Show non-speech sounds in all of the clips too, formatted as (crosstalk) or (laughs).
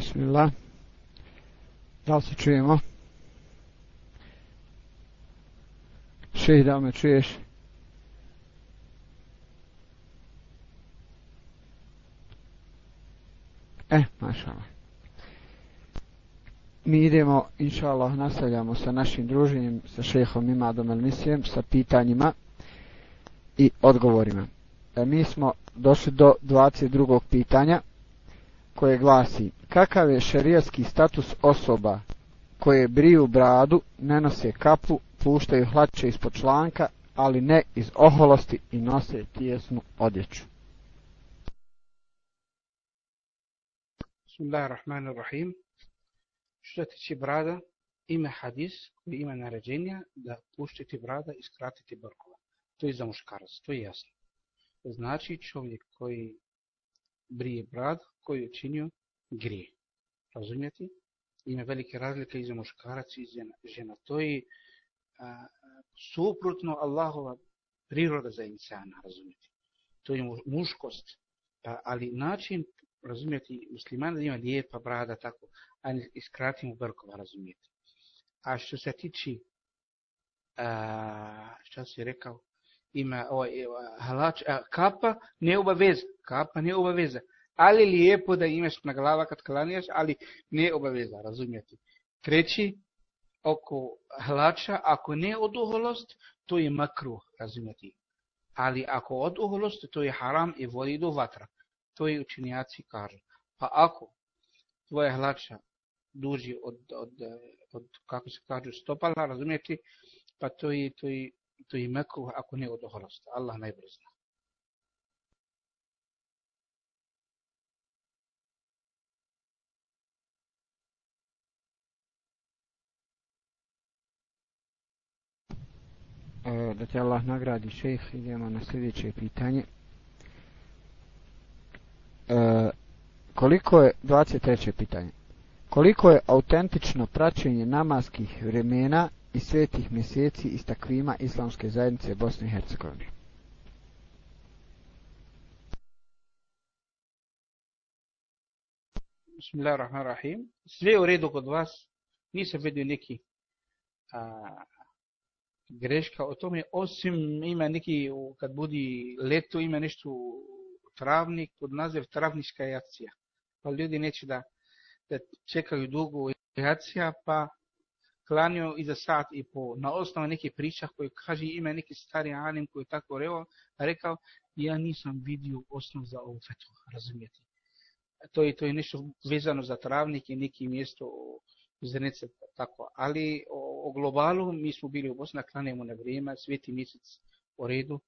Bismillah. Da li se čujemo? Šeh, da me čuješ? E, mašala. Mi idemo, inša Allah, nastavljamo sa našim druženjem, sa šehom Imadom Elmisijem, sa pitanjima i odgovorima. E, mi smo došli do 22. pitanja koje glasi kakav je šerijatski status osoba koje briju bradu, ne nose kapu, puštaju hlače ispod članka, ali ne iz oholosti i nose tijesnu odjeću. Bismillahirrahmanirrahim. Što tiče brada, ima hadis koji ima naređenja da puštiti brada i skratiti brkova. To je za muškarac, to je jasno. Znači čovjek koji brije brad, koji je činio grije. Razumijete? Ima velike razlike iza muškaraca i žena. To je a, suprotno Allahova priroda za insana, razumijete? To je muškost. Pa, ali način, razumijete, muslimana da ima lijepa brada, tako, a ne iskratimo brkova, razumijete? A što se tiči, a, što si rekao, ima ovaj, halač, a, kapa ne obaveza, kapa ne obaveza, ali lijepo da imaš na glava kad klanjaš, ali ne obaveza, razumijete. Treći, oko hlača, ako ne od uholost, to je makruh, razumijete. Ali ako od uholost, to je haram i vodi do vatra. To je učinjaci kažu. Pa ako tvoja hlača duži od, od, od, kako se kažu, stopala, razumijete, pa to je, to je, to je mekruh ako ne od uholost. Allah najbolje zna. e, da te Allah nagradi šejh, idemo na sljedeće pitanje. E, koliko je, 23. pitanje, koliko je autentično praćenje namaskih vremena i svetih mjeseci iz takvima islamske zajednice Bosne i Hercegovine? Bismillahirrahmanirrahim. Sve u redu kod vas. Nisam vidio neki a, greška o tome, osim ima neki, kad budi leto, ima nešto travnik pod naziv travnička jacija. Pa ljudi neće da, da čekaju dugo jacija, pa klanio i za sat i po. Na osnovu neke priča koje kaže ime neki stari anim koji je tako reo, rekao, ja nisam vidio osnov za ovu fetvu, razumijete. To je, to je nešto vezano za travnik i neki mjesto Zrnice, tako. Ali o, o globalu mi smo bili u Bosni, klanjamo na vrijeme, sveti mjesec u redu,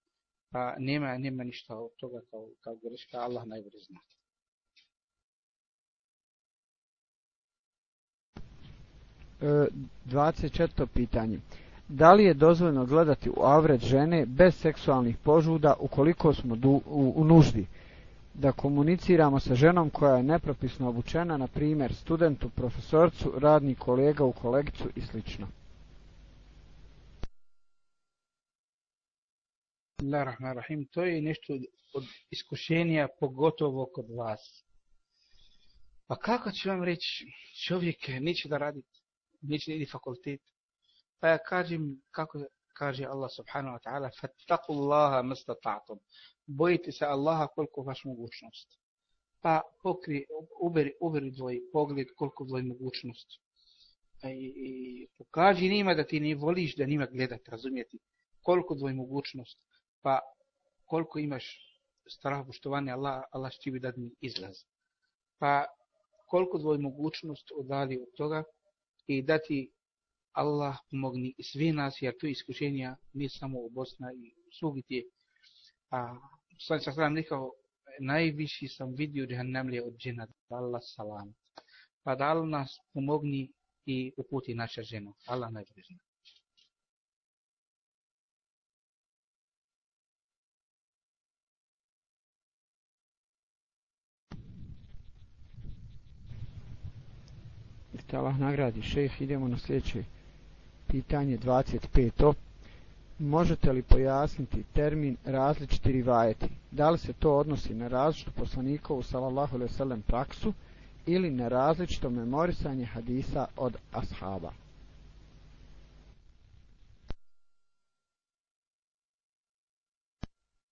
pa nema, nema ništa od toga kao, kao greška, Allah najbolje znate. 24. pitanje. Da li je dozvoljeno gledati u avret žene bez seksualnih požuda ukoliko smo du, u, u nuždi? da komuniciramo sa ženom koja je nepropisno obučena, na primjer studentu, profesorcu, radni kolega u kolegicu i sl. Rahim, to je nešto od iskušenja pogotovo kod vas. Pa kako ću vam reći, čovjek neće da radite neće ni fakultet. Pa ja kažem, kako kaže Allah subhanahu wa ta'ala, fattakullaha mastata'tum bojite se Allaha koliko vaš mogućnost. Pa pokri, uberi, uberi tvoj pogled koliko tvoj mogućnost. E, I, i pokaži njima da ti ne voliš da njima gledat, razumijeti. Koliko tvoj mogućnost. Pa koliko imaš strah poštovanja Allah, Allah će ti dati izlaz. Pa koliko tvoj mogućnost odali od toga i dati Allah pomogni sve nas, jer to iskušenja ne samo u Bosna i svugdje a sam sa sam rekao, najviši sam vidio džahannamlje od džina, da Allah salam. Pa da Allah nas pomogni i uputi naša žena. Allah najbolje zna. Allah nagradi šejh, idemo na sljedeće pitanje 25 možete li pojasniti termin različiti rivajeti? Da li se to odnosi na različitu poslanikovu sallallahu alaihi sallam praksu ili na različito memorisanje hadisa od ashaba.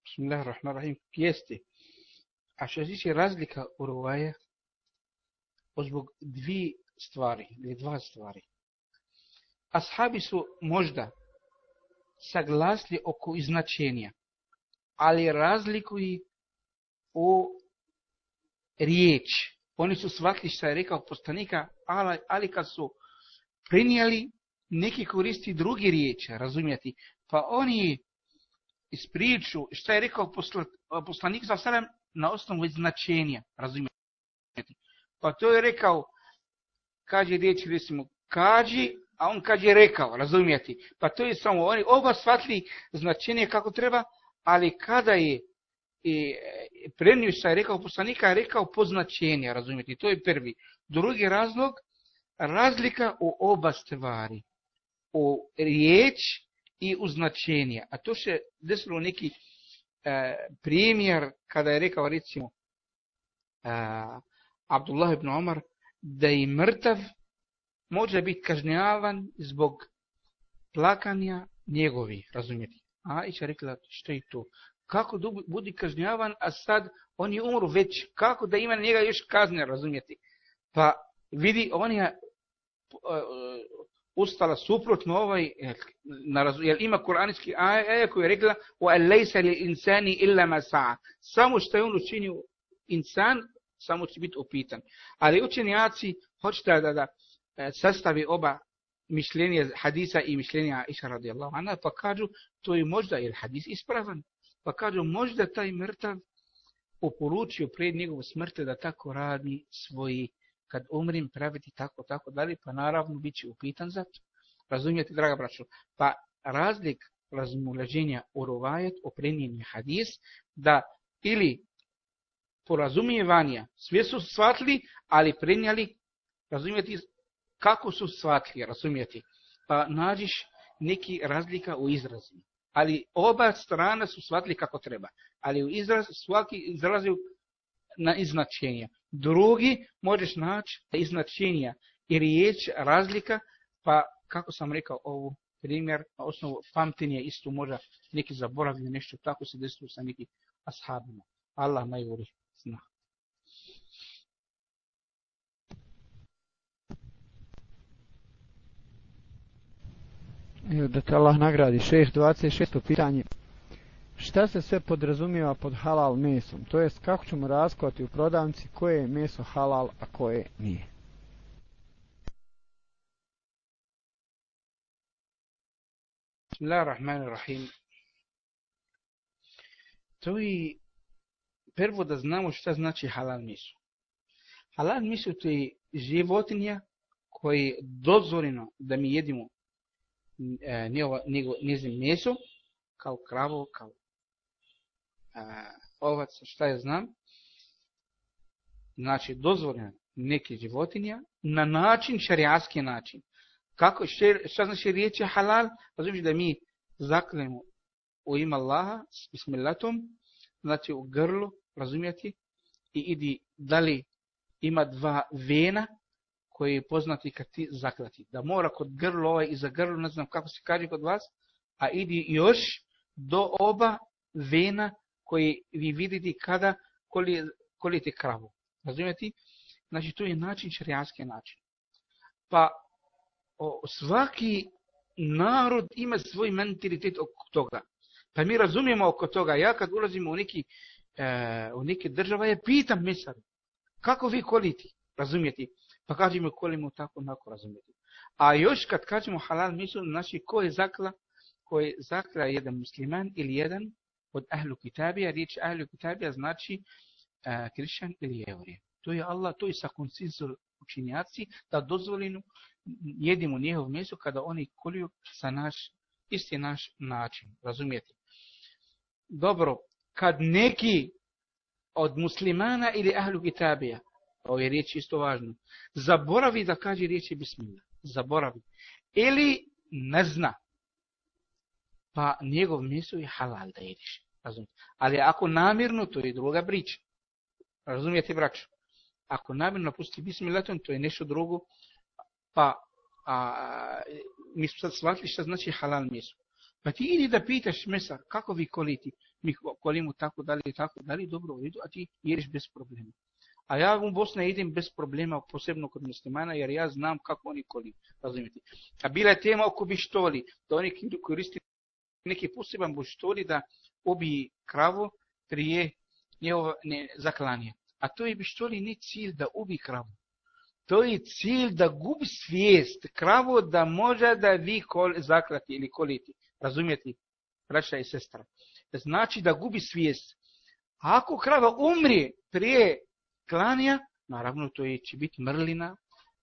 Bismillahirrahmanirrahim. Jeste. A što se razlika u ruvaje zbog dvi stvari, ili dva stvari. Ashabi su možda saglasli oko iznačenja, ali razlikuju o riječ. Oni su shvatili što je rekao postanika, ali, ali kad su prinijeli, neki koristi drugi riječ, razumijeti. Pa oni ispriču što je rekao poslanik za sve na osnovu značenja, razumjeti. Pa to je rekao, kaže riječ, recimo, kaži, a on kaže rekao, razumijeti. Pa to je samo, oni oba shvatili značenje kako treba, ali kada je i prenio šta je rekao poslanika, je rekao po značenje, razumijeti. To je prvi. Drugi razlog, razlika u oba stvari. U riječ i u značenje. A to se desilo neki e, primjer kada je rekao recimo e, Abdullah ibn Omar da i mrtav može biti kažnjavan zbog plakanja njegovi, razumijete. A i rekla što je to? Kako da budi kažnjavan, a sad on je umru već, kako da ima njega još kazne, razumijete. Pa vidi, on je e, ustala suprotno ovaj, na razum, jer ima kuranski aja koji je rekla o elejsa li insani illa ma. Samo što je on učinio insan, samo će biti upitan. Ali učenjaci hoćete da, da, da e, sastavi oba mišljenja hadisa i mišljenja Iša radijallahu anha, pa kažu to je možda jer hadis ispravan. Pa kažu možda taj mrtav uporučio pred njegovu smrte da tako radi svoji kad umrim praviti tako, tako dalje, pa naravno bit će upitan za to. Razumijete, draga braćo? Pa razlik razmulaženja u rovajet, oprenjenje hadis, da ili porazumijevanja. sve su shvatili, ali prenijeli, razumijeti kako su shvatili, razumijeti. Pa nađiš neki razlika u izrazima. Ali oba strana su shvatili kako treba. Ali u izraz, svaki izrazio na iznačenje. Drugi možeš naći iznačenja i riječ razlika, pa kako sam rekao ovu primjer, na osnovu pamtenja isto možda neki zaboravili nešto, tako se desilo sa neki ashabima. Allah najvori zna. Evo da te Allah nagradi. 6.26. pitanje. Šta se sve podrazumijeva pod halal mesom? To jest kako ćemo razkovati u prodavnici koje je meso halal, a koje nije? Bismillahirrahmanirrahim. To je prvo da znamo šta znači halal meso. Halal meso to je životinja koji je dozvoljeno da mi jedimo e, njezin meso, kao kravo, kao e, ovac, šta je znam, znači dozvoljeno neke životinja na način, šarijanski način. Kako, šta znači riječ je halal? Razumiješ da mi zakljemo u ime Allaha s bismillatom, znači u grlu, razumjeti, i idi da li ima dva vena koji je poznati kad ti zaklati. Da mora kod grlo ovaj i za grlo, ne znam kako se kaže kod vas, a idi još do oba vena koji vi vidite kada kolite kravu. Razumijete? Znači, to je način, šarijanski način. Pa, o, svaki narod ima svoj mentalitet oko toga. Pa mi razumijemo oko toga. Ja kad ulazim u neki, e, u neke država, je pitan mesar, kako vi koliti? Razumijeti? Pa kažemo kolimo tako, onako razumijeti. A još kad kažemo halal meso, znači ko je zakla? Ko je zakla jedan musliman ili jedan od ahlu kitabija, riječ ahlu kitabija znači e, krišćan ili jevrije. To je Allah, to je sa konsensu učinjaci da dozvolimo jedimo njehov meso kada oni koliju sa naš, isti naš način. Razumijete? Dobro, kad neki od muslimana ili ahlu kitabija, ovo je riječ isto važno, zaboravi da kaže riječi bismillah. Zaboravi. Ili ne zna pa njegov meso je halal da jediš. Razumijete? Ali ako namirno, to je druga priča. Razumijete, braću? Ako namirno napusti bismillah, to je nešto drugo, pa a, mi smo sad shvatili šta znači halal meso. Pa ti idi da pitaš mesa, kako vi koliti? Mi kolimo tako dalje, tako dalje, dobro, idu, a ti jediš bez problema. A ja u Bosne idem bez problema, posebno kod muslimana, jer ja znam kako oni koli, razumijete. A bila je tema oko bištoli, da oni koristi neki poseban bištoli da obi kravu prije njevo ne, zaklanje. A to je bištoli ni cilj da ubi kravu. To je cilj da gubi svijest kravu da može da vi kol, zaklati ili koliti. Razumijete, braća i sestra. Znači da gubi svijest. A ako krava umri prije klanja, naravno to je, će biti mrlina,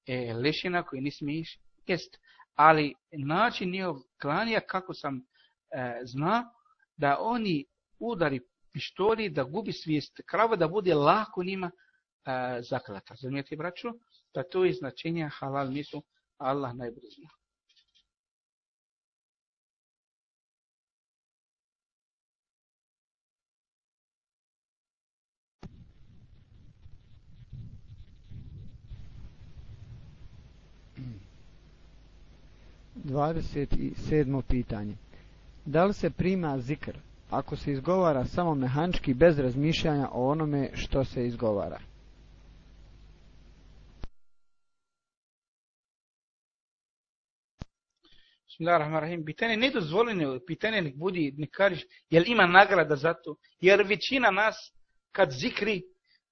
e, lešina koju ne smiješ jest. Ali način nije klanja, kako sam e, zna, da oni udari pištoli, da gubi svijest krava, da bude lako njima e, zaklata. Zamijete, braću? Da to je značenje halal misu, Allah najbolje zna. 27. pitanje. Da li se prima zikr ako se izgovara samo mehančki bez razmišljanja o onome što se izgovara? Bismillahirrahmanirrahim. Pitanje ne dozvoljeno, pitanje nek budi, ne kažeš, jel ima nagrada za to? Jer većina nas, kad zikri,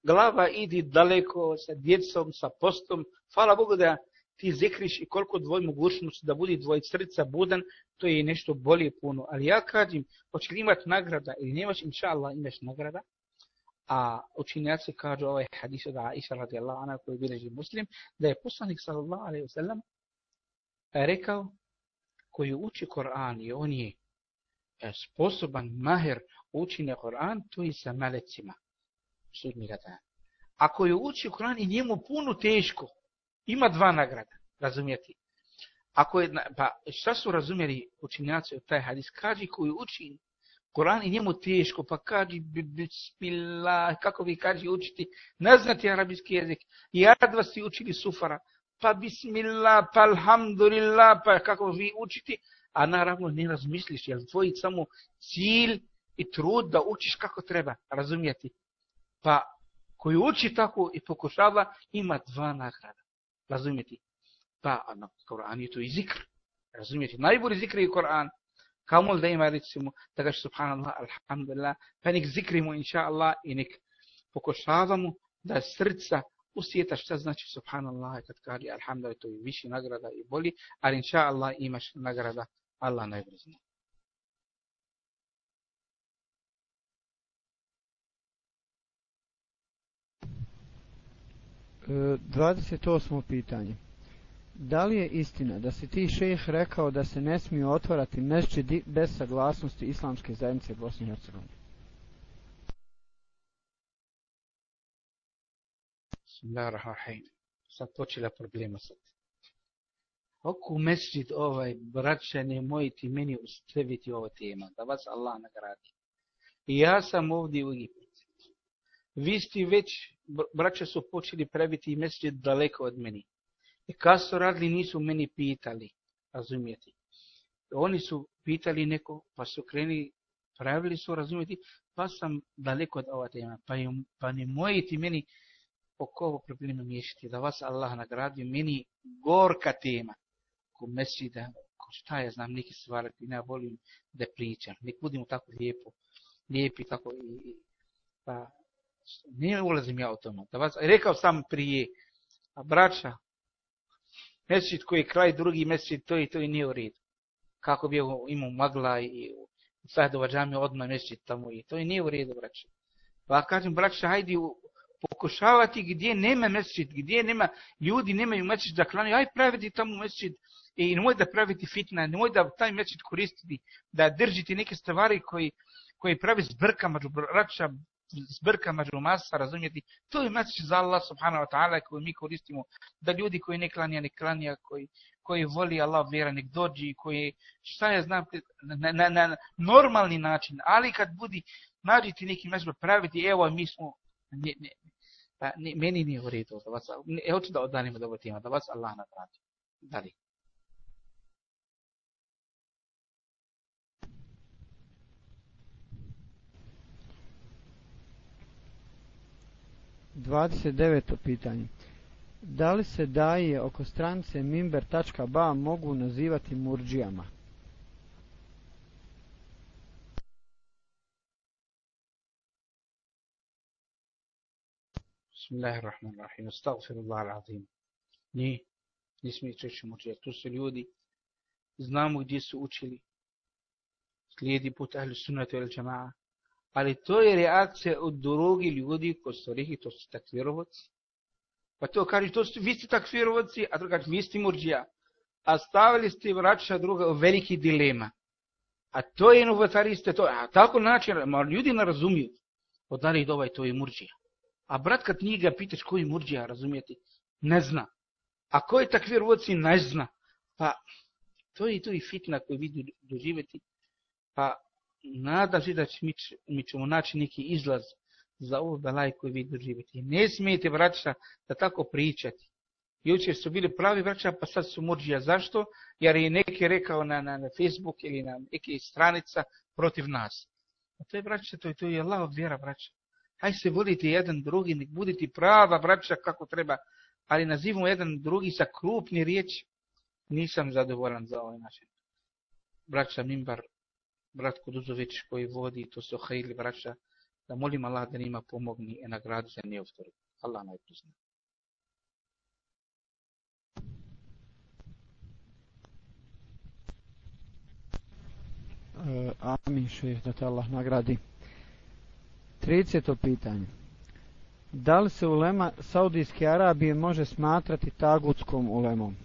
glava idi daleko sa djecom, sa postom. Hvala Bogu da ti zikriš i koliko dvoj mogućnost da budi dvoj srca budan, to je nešto bolje puno. Ali ja kažem, hoće li imati nagrada ili nemaš, inša Allah, imaš nagrada. A učinjaci kažu ovaj hadis od Aisha radijallahu anha koji bileži muslim, da je poslanik sallallahu alaihi wa sallam rekao, koji uči Koran i on je e, sposoban maher učine Koran, to je sa malecima sudnjega dana. Ako je uči Koran i njemu puno teško, ima dva nagrada, razumijeti. Ako je, pa šta su razumjeli učinjaci od taj hadis? Kaži koji uči Koran i njemu teško, pa kaži bismillah, kako vi kaži učiti, ne znati arabijski jezik, i jedva si učili sufara, pa bismillah, pa alhamdulillah, pa kako vi učiti, a naravno ne razmisliš, jer tvoj samo cilj i trud da učiš kako treba, razumijeti. Pa koji uči tako i pokušava, ima dva nagrada razumjeti. Pa, ano, Koran je to i zikr. Razumjeti. Najbolji zikr je Koran. Kao da ima recimo, da gaš subhanallah, alhamdulillah, pa nek zikrimo inša Allah i nek pokušavamo da srca usjeta šta znači subhanallah kad kaže alhamdulillah to je više nagrada i bolji, ali inša Allah imaš nagrada Allah najbolji 28. pitanje. Da li je istina da se ti šejh rekao da se ne smije otvarati mešćidi bez saglasnosti islamske zajednice Bosne i Hercegovine? Bismillahirrahmanirrahim. Sad počela problema sad. Oku mesčid ovaj, braće, ne mojiti meni ustaviti ova tema, da vas Allah nagradi. I ja sam ovdje u Egiptu visti već braća su počeli praviti mesđe daleko od meni. I kad su radili, nisu meni pitali, razumijeti. Oni su pitali neko, pa su krenili, pravili su, razumijeti, pa sam daleko od ova tema. Pa, im, pa ne mojiti meni oko ovo problema miješiti, da vas Allah nagradi, meni gorka tema, ko mesđida, ko šta ja znam, neki stvari, ne volim da pričam, nek budemo tako lijepo, lijepi, tako i, pa ne ulazim ja u tome. Da vas, rekao sam prije, a braća, mesečit koji je kraj, drugi mesečit, to i to i nije u redu. Kako bi imao magla i Sahdova džamija odmah mesečit tamo i to i nije u redu, braća. Pa kažem, braća, hajde pokušavati gdje nema mesečit, gdje nema ljudi, nemaju mesečit da klanju, aj praviti tamo mesečit i nemoj da praviti fitna, nemoj da taj mesečit koristiti, da držite neke stvari koji, koji pravi zbrka među braća, zbrka među razumijeti, to je mesec za Allah subhanahu wa ta'ala koji mi koristimo, da ljudi koji ne klanja, ne klanja, koji, koji voli Allah vjera, nek dođi, koji, šta ja znam, na, na, na normalni način, ali kad budi, nađiti neki mežba praviti, evo mi smo, ne, ne, Pa meni nije u redu da vas, ne, hoću da odanimo da ovo tema, da vas Allah nagradi. Dalje. Dvadeset deveto pitanje. Da li se daje oko strance mimber.ba mogu nazivati murđijama? Bismillahirrahmanirrahim. Astaghfirullah al-azim. Ni, nismo ih čeći murđija. Tu su ljudi, znamo gdje su učili. Slijedi put ahli sunnata ili džama'a. Ali to je reakcija od drugi ljudi koji su rekli, to su takvirovaci. Pa to kaže, to su, vi ste takfirovaci, a to kaže, mi ste murđija. A stavili ste vraća druga u veliki dilema. A to je novotariste, to, a tako način, ma ljudi ne razumiju. Od do ovaj, to je murđija. A brat kad njega pitaš koji murđija, razumijete, ne zna. A koji takfirovaci ne zna. Pa, to je to i fitna koju vidi doživjeti. Pa, nadam se da će mi, mi ćemo naći neki izlaz za ovu belaj koju vi doživite. Ne smijete, braća, da tako pričati. Jučer su bili pravi braća, pa sad su murđija. Zašto? Jer je neki rekao na, na, na Facebook ili na neke stranica protiv nas. A to je, braća, to je, to je Allah vjera, braća. Haj se volite jedan drugi, nek budite prava, braća, kako treba. Ali nazivamo jedan drugi sa krupni riječ. Nisam zadovoljan za ovaj način. Braća Mimbar, brat Kuduzović koji vodi, to su hajli braća, da molim Allah da njima pomogni i nagradi za njevtor. Allah najprizna. Uh, eh, amin, šeh, da te Allah nagradi. 30. pitanje. Da li se ulema Saudijske Arabije može smatrati tagutskom ulemom?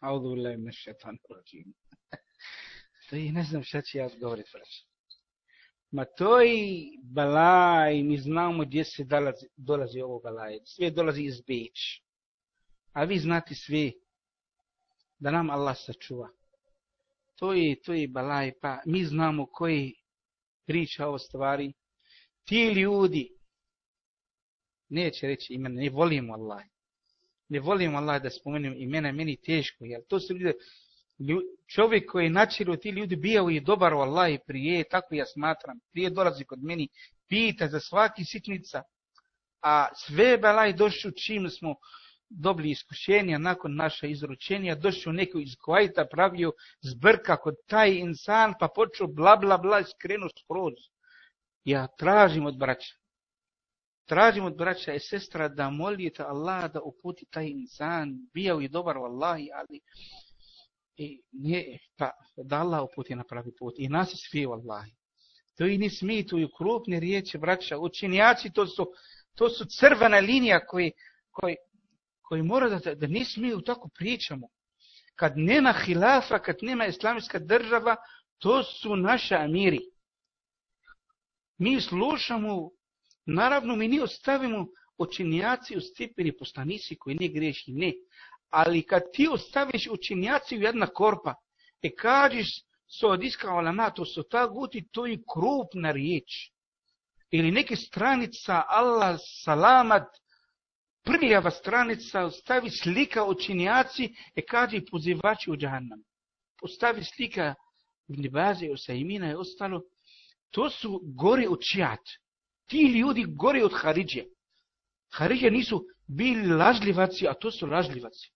Audu billahi min šetan rajim. (laughs) To i ne znam šta će ja govorit braći. Ma to i balaj, mi znamo gdje se dolazi, dolazi ovo balaj. Sve dolazi iz Beč. A vi znate sve da nam Allah sačuva. To je, to je balaj, pa mi znamo koji priča o stvari. Ti ljudi, neće reći imena, ne volimo Allah ne volim Allah da spomenem imena, meni teško, jer to su ljudi, čovjek koji je načirio ti ljudi bijao je dobar u Allah i prije, tako ja smatram, prije dolazi kod meni, pita za svaki sitnica, a sve belaj došli čim smo dobili iskušenja nakon naša izručenja, došao neko iz Kuwaita pravio zbrka kod taj insan, pa počeo bla bla bla skrenu skroz. Ja tražim od braća, tražimo od braća i sestra da molite Allah da uputi taj insan, bio i dobar u Allahi, ali i nije, pa da Allah uputi na pravi put. I nas svi u Allahi. To i ni smituju i krupne riječi, braća, učinjaci, to su, to su crvena linija koji, koji, koji mora da, da ni smiju tako pričamo. Kad nema hilafa, kad nema islamska država, to su naša amiri. Mi slušamo Naravno, mi nije ostavimo učinjaci u stipeni postanici koji ne greši, ne. Ali kad ti ostaviš učinjaci u jedna korpa, e kažeš so od iska olama, to su ta guti, to je krupna riječ. Ili neke stranica, Allah, salamat, prljava stranica, ostavi slika učinjaci, e kaže pozivači u džahannam. Postavi slika Ibn Baze, Usaimina i ostalo, to su gori učijat. Ti ljudi gori od Haridje. Haridje nisu bili lažljivaci, a to su lažljivaci.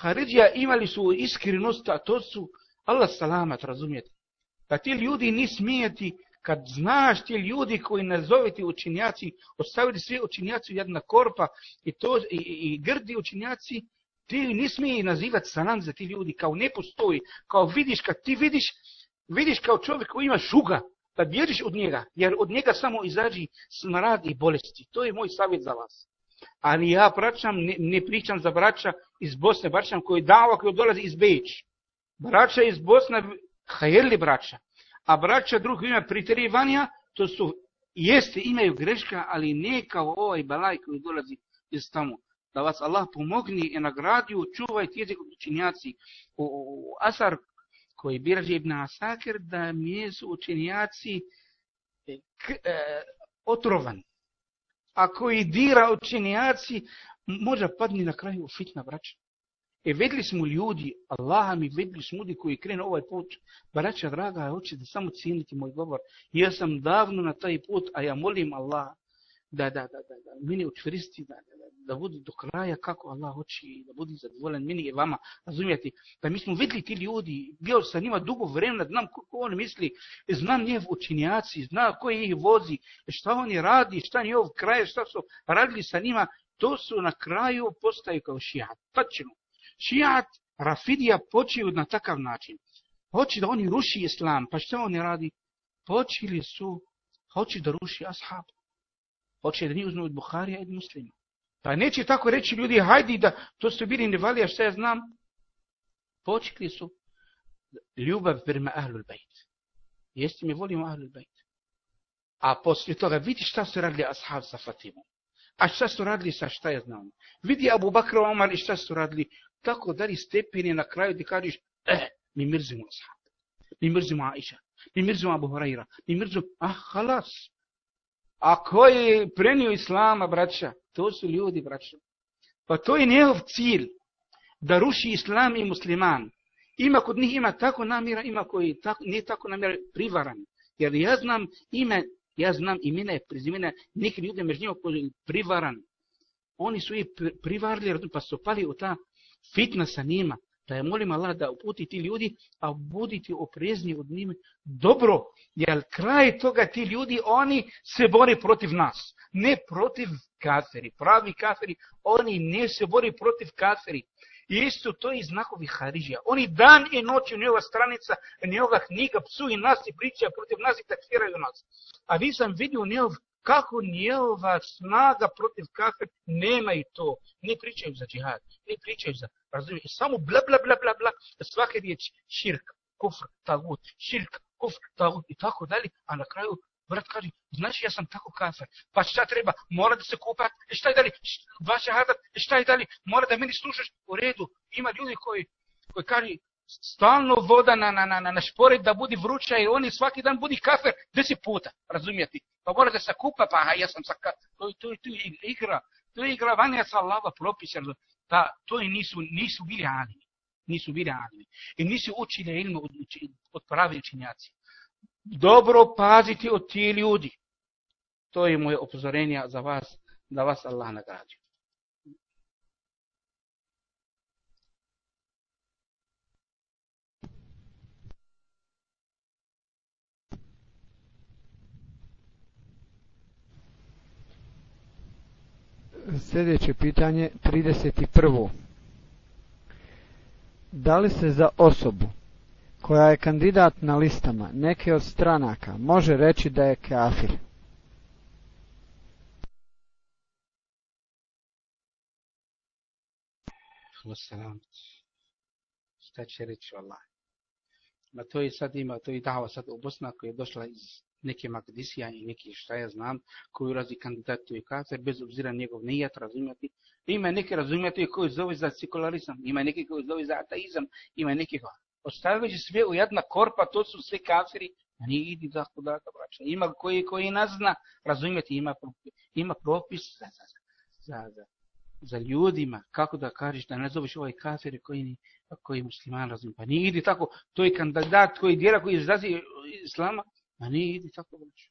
Haridja imali su iskrenost, a to su Allah salamat, razumijete. Pa ti ljudi ni smijeti, kad znaš ti ljudi koji nazoveti učinjaci, ostavili svi učinjaci jedna korpa i, to, i, i, i grdi učinjaci, ti ni smije nazivati salam za ti ljudi, kao ne postoji, kao vidiš, kad ti vidiš, vidiš kao čovjek koji ima šuga, da bježiš od njega, jer od njega samo izađi smrad i bolesti. To je moj savjet za vas. Ali ja praćam, ne, ne pričam za braća iz Bosne, braćam koji dava, koji dolazi iz Beč. Braća iz Bosne, hajerli braća. A braća drugog ima priterivanja, to su, jeste, imaju greška, ali ne kao ovaj balaj koji dolazi iz tamo. Da vas Allah pomogni i nagradi, čuvajte jezik učinjaci. U, u, u Asar koji biraže Ibn Asakir da mi su učenjaci e, k, e, otrovan. A koji dira učenjaci može padni na kraju u fitna braća. E vedli smo ljudi, Allaha mi vedli smo ljudi koji krenu ovaj put. Braća draga, hoćete samo cijeniti moj govor. Ja sam davno na taj put, a ja molim Allaha da, da, da, da, da meni učvrsti, da, da, da, da budu do kraja kako Allah hoće i da budu zadovoljan meni i vama. Razumijete? Pa mi smo vidjeli ti ljudi, bio sa njima dugo vremena, znam kako oni misli, znam njih učinjaci, znam koji ih vozi, šta oni radi, šta njihov kraj, šta su radili sa njima, to su na kraju postaju kao šijat. Tačno. Šijat, Rafidija počiju na takav način. Hoće da oni ruši islam, pa šta oni radi? Počili su, hoće da ruši ashabu hoće da nije uzme od Buharija i od muslima. Pa neće tako reći ljudi, hajdi da to su bili nevalija, što ja znam. Počekli su ljubav prema Ahlul Bejt. Jeste mi volimo Ahlul Bejt. A poslije toga vidi šta su radili ashab sa Fatimom. A šta su radili sa šta ja znam. Vidi Abu Bakr Omar i šta su radili. Tako da li stepeni na kraju ti kažeš, eh, mi mrzimo ashab. Mi mrzimo Aisha. Mi mrzimo Abu Huraira. Mi mrzimo, ah, halas. A ko je prenio islama, braća? To su ljudi, braća. Pa to je njehov cilj, da ruši islam i musliman. Ima kod njih ima tako namjera, ima koji tako, nije tako namjera privaran. Jer ja znam ime, ja znam imena i prezimena nekih ljudi među njima koji je privaran. Oni su i privarili, pa su pali u ta fitna sa njima da je molim Allah da uputi ti ljudi, a buditi oprezni od njima dobro, jer kraj toga ti ljudi, oni se bori protiv nas, ne protiv kaferi, pravi kaferi, oni ne se bori protiv kaferi. I isto to i znakovi Haridžija. Oni dan i noć u njova stranica, njegova knjiga psu i nas i priča protiv nas i takfiraju nas. A vi sam vidio njegov kako njeva snaga protiv kafir, nema i to. Ne pričaju za džihad, ne pričaju za, razumije, samo bla bla bla bla bla, svake riječi širk, kufr, tagut, širk, kufr, tagut i tako dalje, a na kraju Brat kaže, znači ja sam tako kafir, pa šta treba, mora da se kupa, i šta je dalje, dva hada, i šta je dalje, mora da meni slušaš? U redu. Ima ljudi koji, koji kaže, stalno voda na, na, na, na špored da budi vruća i oni svaki dan budi kafer deset puta, razumijeti? Pa mora da se kupa, pa aha, ja sam sa ka... To, to, to je igra, to je igra vanja sa Allaha propisa, ta, to je nisu, nisu bili alimi, nisu bili alimi. I nisu učili ilmu od, od pravi učinjaci. Dobro paziti od ti ljudi. To je moje upozorenje za vas, da vas Allah nagrađuje. Sljedeće pitanje, 31. Da li se za osobu koja je kandidat na listama neke od stranaka može reći da je kafir? Salam. Šta će reći Allah? Ma to je sad ima, to je dava sad u Bosna koja je došla iz neke Magdisija i neki šta ja znam, koji ulazi kandidat i bez obzira njegov nijet razumjeti. Ima neki razumjeti koji zove za sekularizam, ima neki koji zove za ateizam, ima neki koji ostavljajući sve u jedna korpa, to su sve kafiri, a nije idi za hudaka, braća. Ima koji, koji nas zna, razumjeti, ima, ima propis za, za, za, za, za ljudima, kako da kažeš da ne zoveš ovaj kafir koji, ni, koji musliman razumije. Pa nije idi tako, to je kandidat koji djela koji izrazi islama, Ma ne ide tako vraću.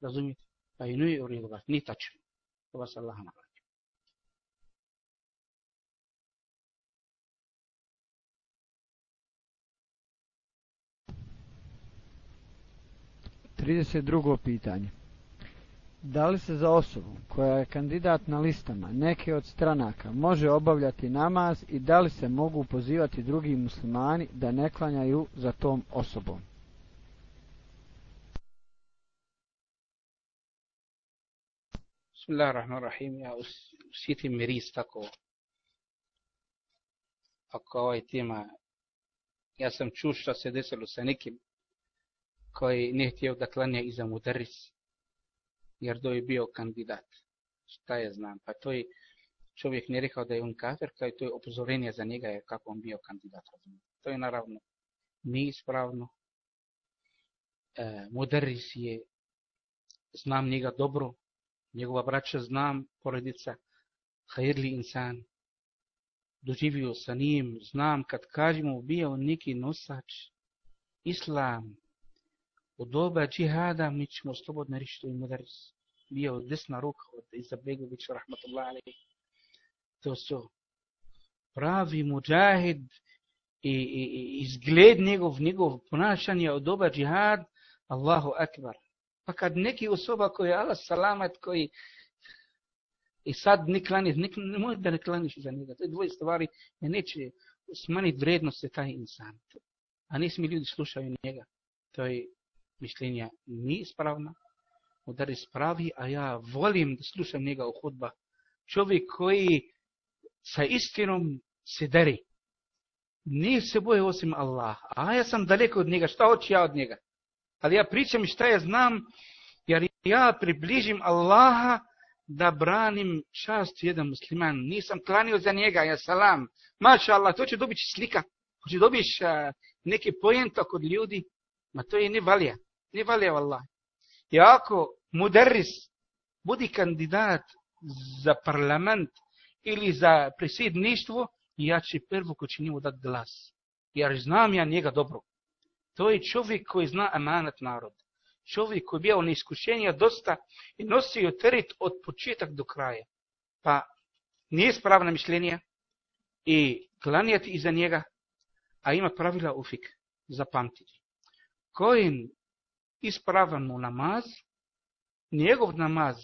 Razumijete? Pa i nije u redu vas, nije tačno. To vas Allah nagrađuje. Trideset drugo pitanje. Da li se za osobu koja je kandidat na listama neke od stranaka može obavljati namaz i da li se mogu pozivati drugi muslimani da ne klanjaju za tom osobom? Bismillahirrahmanirrahim, ja usjetim miris tako. Ako ovaj tema, ja sam čuo što se desilo sa nekim koji ne htio da klanja iza mudaris, jer to je bio kandidat. Šta je znam, pa to je čovjek ne rekao da je on kafir, pa kao to je opozorenje za njega je kako on bio kandidat. To je naravno neispravno. ispravno. E, Mudaris je, znam njega dobro, njegova braća znam, porodica, hajirli insan, doživio sa njim, znam kad kažemo bio neki nosač, islam, u doba džihada mi ćemo slobodno reći to je mudaris. Bio desna ruka od Izabegovića, rahmatullahi alaihi. To su pravi muđahid i, i, i izgled njegov, njegov ponašanje od doba džihad, Allahu akbar. Pa kad neki osoba koji je Allah salamat, koji i sad ne klaniš, ne, ne može da ne klaniš za njega. To je dvoje stvari, ne neće smanjiti vrednost taj insan. A ne smije ljudi slušaju njega. To je mišljenja nije ispravna, udari spravi, a ja volim da slušam njega u hudba. Čovjek koji sa istinom se deri. Nije se boje osim Allah. A ja sam daleko od njega. Šta hoću ja od njega? Ali ja pričam šta ja znam, jer ja približim Allaha da branim čast jedan musliman. Nisam klanio za njega, ja salam. Maša Allah, to će dobiti slika. Hoće dobiš a, neki pojenta kod ljudi. Ma to je ne valija. Ne valija Allah. I ako mudarris budi kandidat za parlament ili za predsjedništvo, ja će prvo ko će njemu dati glas. Jer znam ja njega dobro. Тој човек кој зна аманат народ. Човек кој беа на искушенија доста и носи ја терет од почеток до крај. Па не е справна мишленија и кланијат и за нега, а има правила уфик за памтиње. Кој исправен му намаз, негов намаз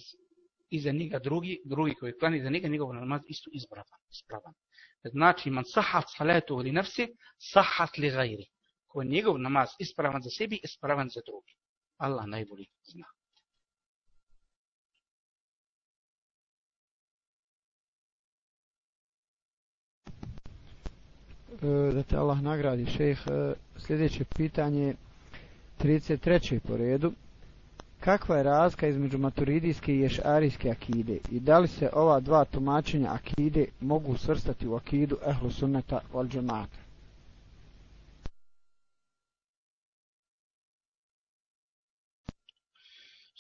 и за нега други, други кои клани за нега, негов намаз исто исправен. исправан. Значи, ман сахат салату или нафси, сахат ли гајри. Ko je njegov namaz ispravan za sebi, ispravan za drugi. Allah najbolji zna. E, da te Allah nagradi šejh e, sljedeće pitanje 33. po redu kakva je razlika između maturidijske i ješarijske akide i da li se ova dva tumačenja akide mogu svrstati u akidu ehlu sunneta wal džemata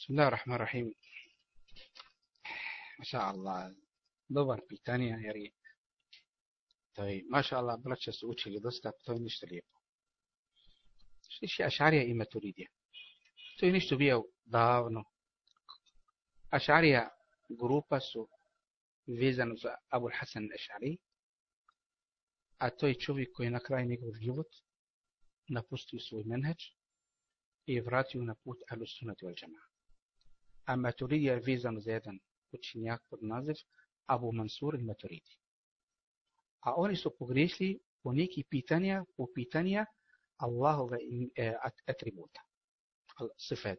Bismillahirrahmanirrahim Maša Allah dobar pitanje jer je to je, maša Allah, braća su učili dosta, to je ništa lijepo. Što je Ašarija i Maturidija? To je ništa bio davno. Ašarija grupa su vezano za Abul Hasan Ašari, a to je čovjek koji je na kraju njegov život napustio svoj menheđ i je vratio na put Ahlus Sunnati wal Jama'a. A Maturidija je vezano za jedan učinjak pod naziv Abu Mansur il Maturidi. A oni su pogriješili po neki pitanja, po pitanja Allahove e, atributa. Sifat.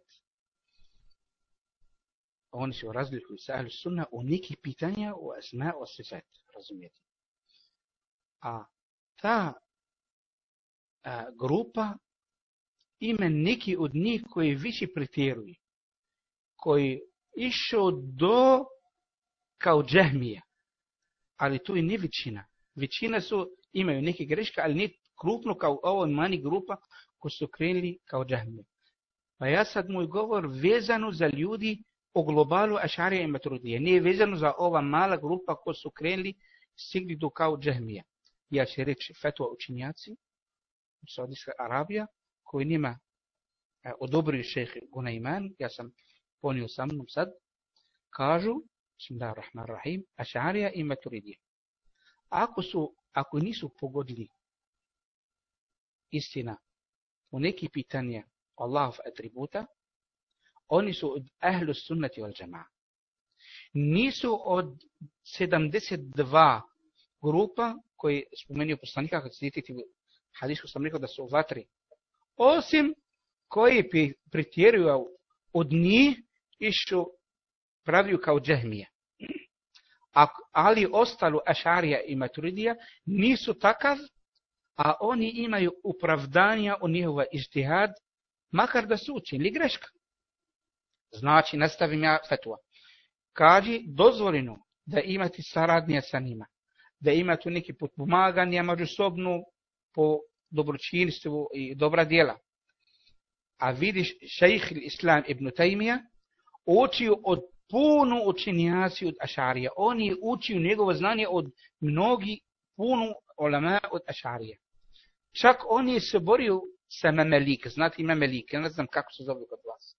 Oni su razlikuju sa ahli sunna u neki pitanja u asma o sifat. Razumijete? A ta a, grupa ima neki od njih koji više pretjeruju. Koji išao do kao džahmija. Ali tu je ne većina većina su, imaju neke greške, ali ne krupno kao ovo mani grupa koji su krenuli kao džahmije. Pa ja sad moj govor vezano za ljudi o globalu Ašarija i Matrudije. Nije vezano za ova mala grupa koji su krenuli stigli do kao džahmija. Ja ću reći fetva učinjaci u Saudijska Arabija koji nima e, odobrio šeh Gunaiman, ja sam ponio sa mnom sad, kažu, bismillahirrahmanirrahim, Ašarija i Maturidija ako su, ako nisu pogodili istina u neki pitanja Allahov atributa, oni su od ahlu sunnati wal džama. Nisu od 72 grupa koji spomenuo poslanika kad slijediti hadisku sam rekao da su u vatri. Osim koji pritjeruju od njih išu praviju kao džahmija ali ostalo Ašarija i Maturidija nisu takav, a oni imaju upravdanja u njihova ištihad, makar da su učinili greška. Znači, nastavim ja fetua. Kaži dozvoljeno da imati saradnje sa njima, da imati neki put pomaganja međusobno po dobročinstvu i dobra djela. A vidiš šejh Islam ibn Taymiya učio od punu učenjaci od Ašarija. On je učio njegovo znanje od mnogi punu ulama od Ašarija. Čak on je se borio sa Memelik, znate Memelik, ne znam kako se zove kod vas.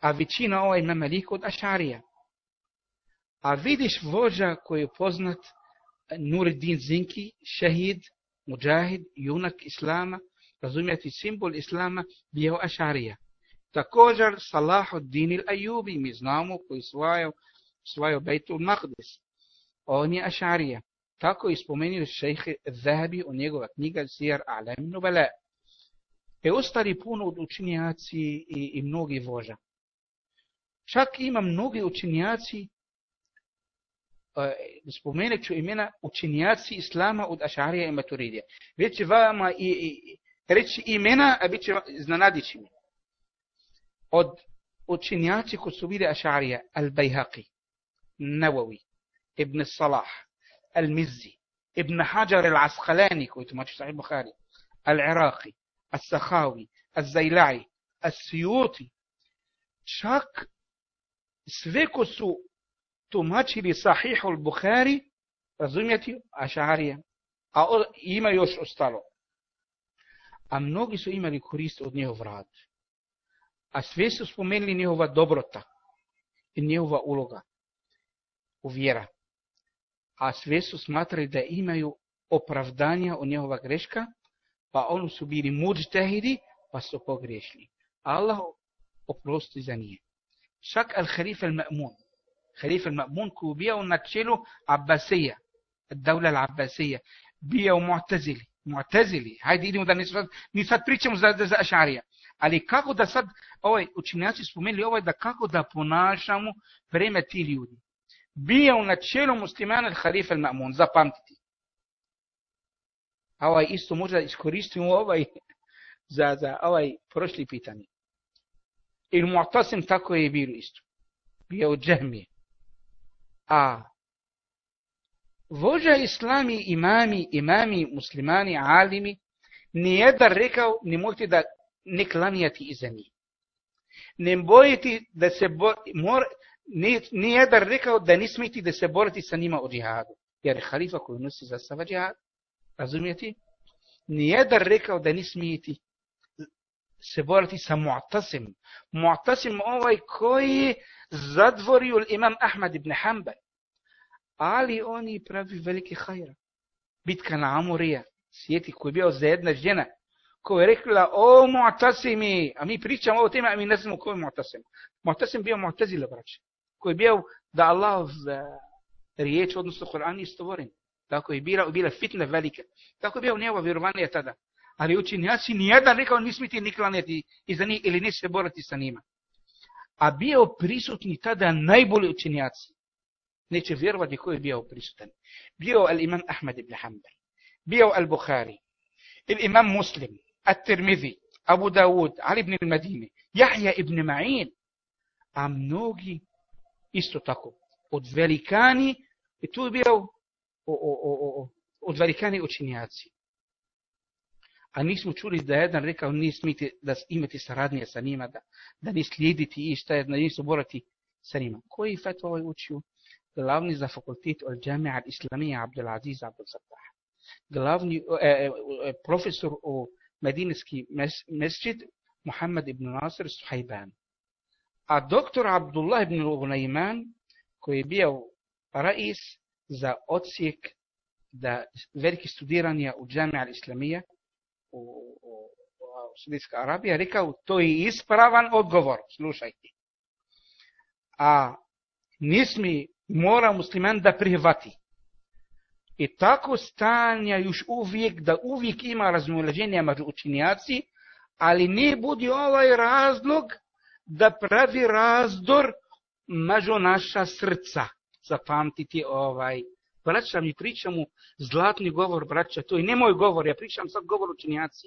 A većina ovaj Memelik od Ašarija. A vidiš vođa koji je poznat, Nureddin Zinki, šehid, muđahid, junak Islama, razumijeti simbol Islama, bio Ašarija. Također Salahuddin il-Ajubi, mi znamo koji svajao, svajao Bejtul Maqdis. On je Ašarija. Tako je spomenuo šejh Zahabi u njegova knjiga Zijar Alam Nubala. E ostali puno od učinjaci i, i mnogi voža. Čak ima mnogi učinjaci, e, spomenut ću imena učinjaci Islama od Ašarija i Maturidija. Već vama i, i, reći imena, a bit će iznenadići mi. Od učinjaci koji su bili Ašarija, Al-Bayhaqi, Nawawi, Ibn Salah, المزي ابن حجر العسقلاني كنت ما صحيح البخاري العراقي السخاوي الزيلعي السيوطي شاك سفيكو سو tumačili sahihu al-Bukhari, razumijeti, ašarija, a o, ima još ostalo. A mnogi su imali korist od njehov rad. A sve su spomenuli njehova dobrota i njehova uloga u vjera a sve su smatrali da imaju opravdanja od njehova greška, pa oni su bili muđtehidi, pa su pogriješili. Allah oprosti za nije. Šak al-Khalif al-Ma'mun, Khalif al-Ma'mun koji bio na čelu Abbasija, Davla al-Abbasija, bio mu'tazili, mu'tazili, hajde idemo da ne sad, mi sad pričamo za, za Ašarija, ali kako da sad, ovaj, učinjaci spomenuli ovaj, da kako da ponašamo prema ti ljudi bio na čelu muslimana halifa al-Ma'mun, zapamtiti. A ovaj isto možda iskoristimo ovaj (laughs) za, za ovaj prošli pitanje. Il Mu'tasim tako je bilo isto. Bio u džahmije. A vođa islami, imami, imami, muslimani, alimi, nijedan rekao, ne možete da ne klanjati iza njih. Ne bojiti da se bo, mora, nijedan rekao da ne smijeti da se boriti sa njima u džihadu. Jer je halifa koji nosi za sava džihad. Razumijete? Nijedan rekao da ne smijeti se boriti sa Mu'tasim. Mu'tasim ovaj koji je zadvorio imam Ahmad ibn Hanbal. Ali oni pravi velike hajra. Bitka na Amurija. Sjeti koji je bio za jedna žena. Koja je rekla, o Mu'tasimi. A mi pričamo o teme, a mi ne znamo ko je Mu'tasim. Mu'tasim bio Mu'tazila, braće koji je bio da Allah riječ, odnosno Koran je stvoren. Tako je bila, bila fitna velika. Tako je bio njegova vjerovanje tada. Ali učinjaci nijedan rekao nismiti niklaneti iza njih ili ne se borati sa njima. A bio prisutni tada najbolji učinjaci. Neće vjerovati koji je bio prisutan. Bio al-imam Ahmed ibn Hanbal. Bio al-Bukhari. Il-imam Muslim. At-Tirmidhi. Abu Dawud. Ali ibn al-Madini. Jahja ibn Ma'in. A mnogi isto tako od velikani i tu je bio o, o, o, o, od velikani učinjaci. A nismo čuli da jedan rekao ni smijete da imate saradnje sa njima, da, da ni slijediti i šta je, da nisu borati sa njima. Koji fet ovaj učio? Glavni za fakultet od džamija al islamija Abdelaziz Abdel Sabah. Glavni e, e, e, profesor u مدينة كي مسجد محمد بن ناصر السحيبان الدكتور عبد الله بن الغنيمان كويبيو رئيس ذا اوتسيك دا فيرك ستوديرانيا والجامعة الإسلامية و سويسكا عربيا ريكا توي إيس براوان أوغوفر سلوشايتي آ نسمي مورا مسلمان دا بريفاتي I tako stanja još uvijek, da uvijek ima razmulaženja među učinjaci, ali ne budi ovaj razlog da pravi razdor među naša srca. Zapamtiti ovaj. Braća mi pričamo zlatni govor, braća, to je ne moj govor, ja pričam sad govor učinjaci.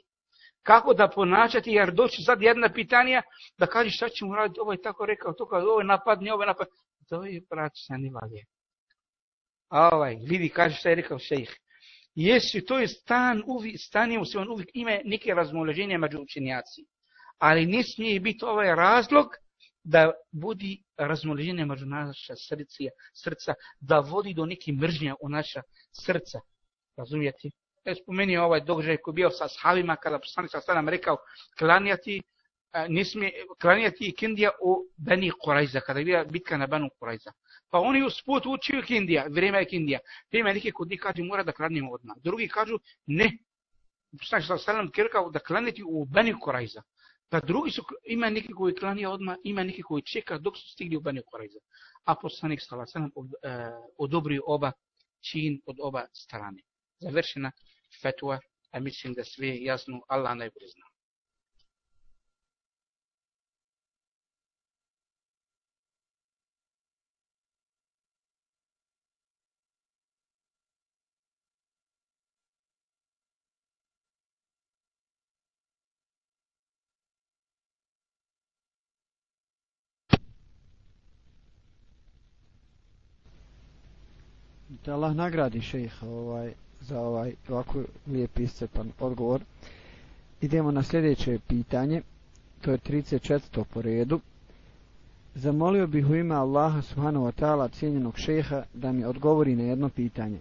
Kako da ponašati, jer doći sad jedna pitanja, da kaži šta ćemo raditi, ovo je tako rekao, to kao, ovo je napadni, ovo je napadni. To je, braća, ne valje. Ovaj, vidi, kaže šta je rekao šejih. Jesi, to je stan, uvi, stanje u on uvijek ima neke razmoleženje među učenjaci. Ali ne smije biti ovaj razlog da budi razmoleženje među naša srca, srca, da vodi do neke mržnja u naša srca. Razumijete? Ja spomenuo ovaj događaj koji bio sa sahabima kada poslanik sa nam rekao klanjati e, ne smije klanjati ikindija u Bani Kurajza, kada je bila bitka na Banu Kurajza. Pa oni usput učio Indija, vrijeme je ikindija. Pa ima neki kod njih kažu mora da klanimo odmah. Drugi kažu ne. Poslanik sa salam kirka da klaniti u Beni Korajza. Pa drugi su, ima neki koji klanja odmah, ima neki koji čeka dok su stigli u Beni Korajza. A poslanik sa salam eh, odobrio oba čin od oba strane. Završena fetva, a mislim da sve jasno Allah najbolje zna. Te Allah nagradi šejha ovaj, za ovaj ovako lijep iscepan odgovor. Idemo na sljedeće pitanje. To je 34. po redu. Zamolio bih u ime Allaha subhanahu wa ta'ala cijenjenog šeha da mi odgovori na jedno pitanje.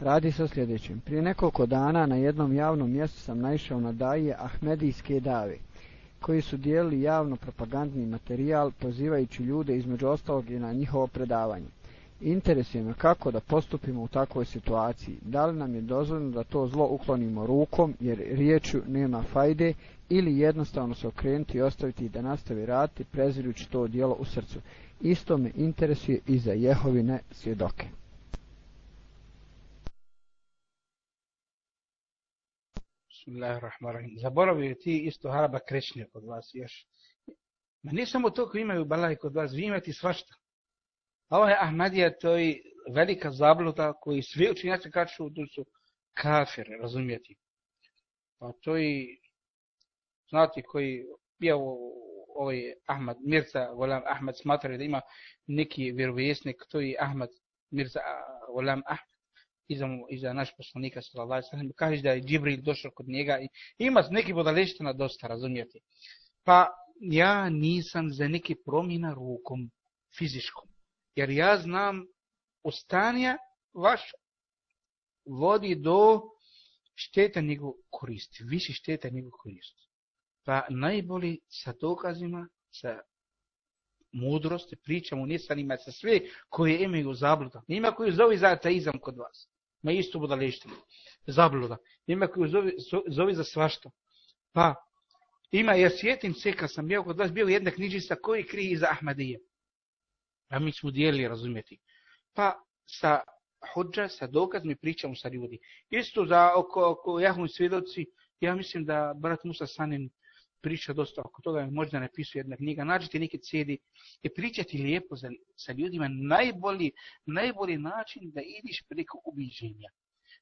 Radi se o sljedećem. Prije nekoliko dana na jednom javnom mjestu sam naišao na daje Ahmedijske dave, koji su dijelili javno propagandni materijal pozivajući ljude između ostalog i na njihovo predavanje. Interesuje me kako da postupimo u takvoj situaciji. Da li nam je dozvoljeno da to zlo uklonimo rukom jer riječu nema fajde ili jednostavno se okrenuti i ostaviti da nastavi raditi prezirujući to dijelo u srcu. Isto me interesuje i za jehovine svjedoke. Bismillahirrahmanirrahim. Zaboravio ti isto haraba krešnje kod vas još. Ma ne samo to koji imaju balaj kod vas, vi imate svašta. Ovo je Ahmadija, to je velika zabluda koji svi učinjaci kažu da su kafir, razumijeti. Pa to je, znate, koji bio ovaj Ahmad Mirza, volam Ahmad smatra da ima neki vjerovjesnik, to je Ahmad Mirza, volam Ahmad, iza, iza naš poslanika, sallallahu alejhi ve kaže da je Džibril došao kod njega i ima neki bodaleština dosta, razumijete Pa ja nisam za neki promjena rukom, fizičkom. Jer ja znam ustanja vaš vodi do šteta nego koristi. Više šteta nego koristi. Pa najbolji sa dokazima, sa mudrosti, pričamo ne sa njima, sa sve koje imaju zabluda. Nima koji zove za ateizam kod vas. Ma isto budaleštine. Zabluda. Nima koji zove, zove za svašta. Pa, ima, ja sjetim se kad sam bio kod vas, bio jedna knjižica koji krije iza Ahmadije. A mi smo dijeli, razumjeti. Pa sa hođa, sa dokaz mi pričamo sa ljudi. Isto za oko, oko Jahom svjedoci, ja mislim da brat Musa Sanin priča dosta oko toga, možda napisuje jedna knjiga, nađite neke cedi i pričati lijepo za, sa ljudima, najbolji, najbolji način da idiš preko ubiđenja.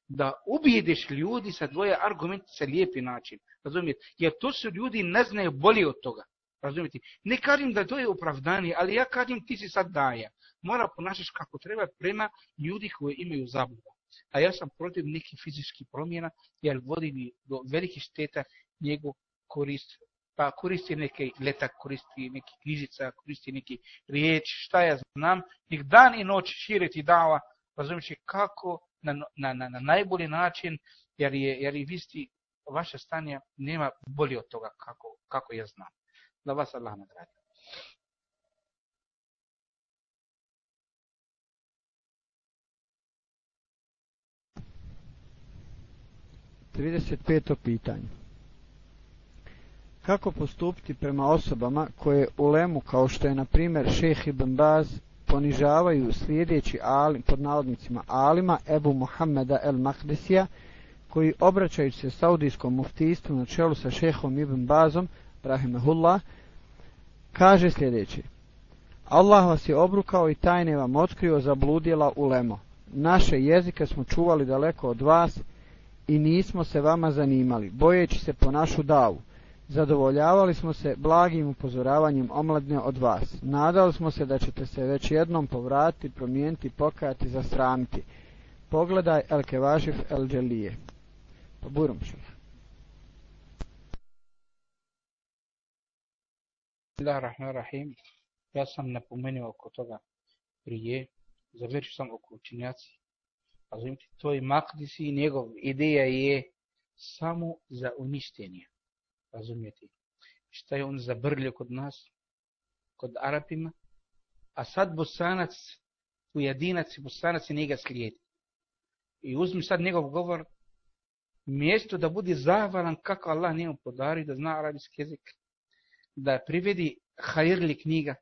Da ubijediš ljudi sa dvoje argumenti sa lijepi način, razumijete? Jer to su ljudi ne znaju bolje od toga. Razumite? Ne kažem da to je opravdanje, ali ja kažem ti si sad daja. Mora ponašaš kako treba prema ljudi koji imaju zabluda. A ja sam protiv nekih fizičkih promjena, jer vodi mi do velikih šteta njegov korist. Pa koristi neke letak, koristi neki knjižica, koristi neki riječ, šta ja znam. Nek dan i noć širiti dava, razumiješ kako na, na, na, na najbolji način, jer je, jer je visti vaše stanje nema bolje od toga kako, kako ja znam da vas Allah nagradi. Trideset peto pitanje. Kako postupiti prema osobama koje u lemu, kao što je na primjer šeh Ibn Baz, ponižavaju slijedeći alim, pod navodnicima alima Ebu Mohameda el Mahdesija, koji obraćajući se saudijskom muftijstvu na čelu sa šehom Ibn Bazom, rahimahullah, kaže sljedeće. Allah vas je obrukao i tajne vam otkrio zabludjela u lemo. Naše jezike smo čuvali daleko od vas i nismo se vama zanimali, bojeći se po našu davu. Zadovoljavali smo se blagim upozoravanjem omladne od vas. Nadali smo se da ćete se već jednom povratiti, promijeniti, pokajati, zasramiti. pogledaj El Kevašif El Dželije. Pa burum šeha. Bismillahirrahmanirrahim. Ja sam napomenuo oko toga prije, završio sam oko učenjaci. Razumite, to je Makdisi i njegov ideja je samo za uništenje. Razumijete? Šta je on zabrljio kod nas, kod Arapima, a sad bosanac, ujedinac i bosanac i njega slijedi. I uzmi sad njegov govor, mjesto da bude zahvalan kako Allah njemu podari, da zna arabijski jezik, da privedi hajrli knjiga,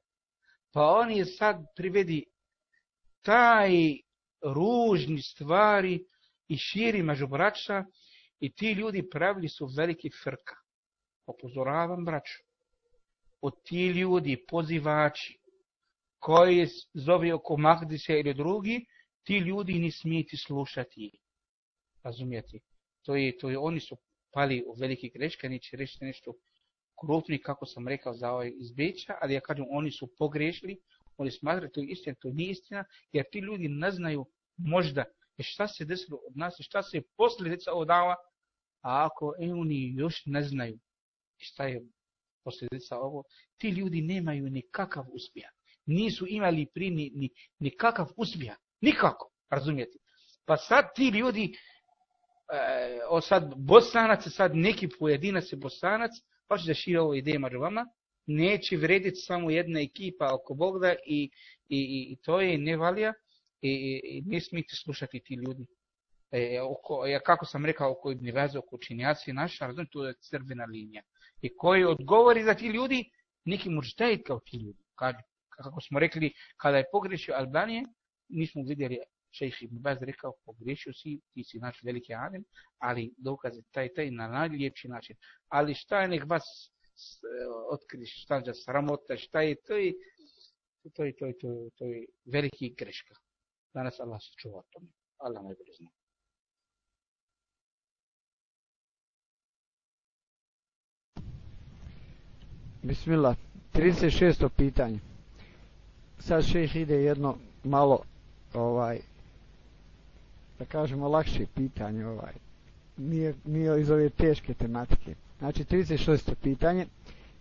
pa on je sad privedi taj ružni stvari i širi među braća i ti ljudi pravili su veliki frka. Opozoravam braću. Od ti ljudi, pozivači, koji zove oko Mahdise ili drugi, ti ljudi ni smijeti slušati. Razumijete? To je, to je, oni su pali u veliki greške, neće reći nešto krupni, kako sam rekao za ovaj izbeća, ali ja kažem, oni su pogrešili, oni smatraju to istina, to nije istina, jer ti ljudi ne znaju možda e, šta se desilo od nas i šta se posljedica odala, a ako e, oni još ne znaju šta je posljedica ovo, ti ljudi nemaju nikakav uspjeh. Nisu imali pri ni, ni, nikakav uspjeh. Nikako, razumijete. Pa sad ti ljudi, e, o sad bosanac, sad neki pojedinac je bosanac, baš da šira ovo ideje među vama, neće vrediti samo jedna ekipa oko Bogda i, i, i, i to je nevalija i, i, i ne smijete slušati ti ljudi. E, oko, ja, kako sam rekao, oko Ibn Veze, oko učinjaci naša, razum, to je crvena linija. I koji odgovori za ti ljudi, neki muđtajit kao ti ljudi. Kad, kako smo rekli, kada je pogrešio Albanije, nismo vidjeli šejh Ibn Baz rekao, pogrešio si, ti si naš veliki adem, ali dokaze taj, taj na najljepši način. Ali šta je nek vas eh, otkriš, šta je sramota, šta je, to je, to je, to je, to je, to je veliki greška. Danas Allah se čuva tome. Allah najbolje zna. Bismillah, 36. pitanje. Sad šejh ide jedno malo ovaj da kažemo lakše pitanje ovaj nije, nije iz ove teške tematike. Znači 36. pitanje.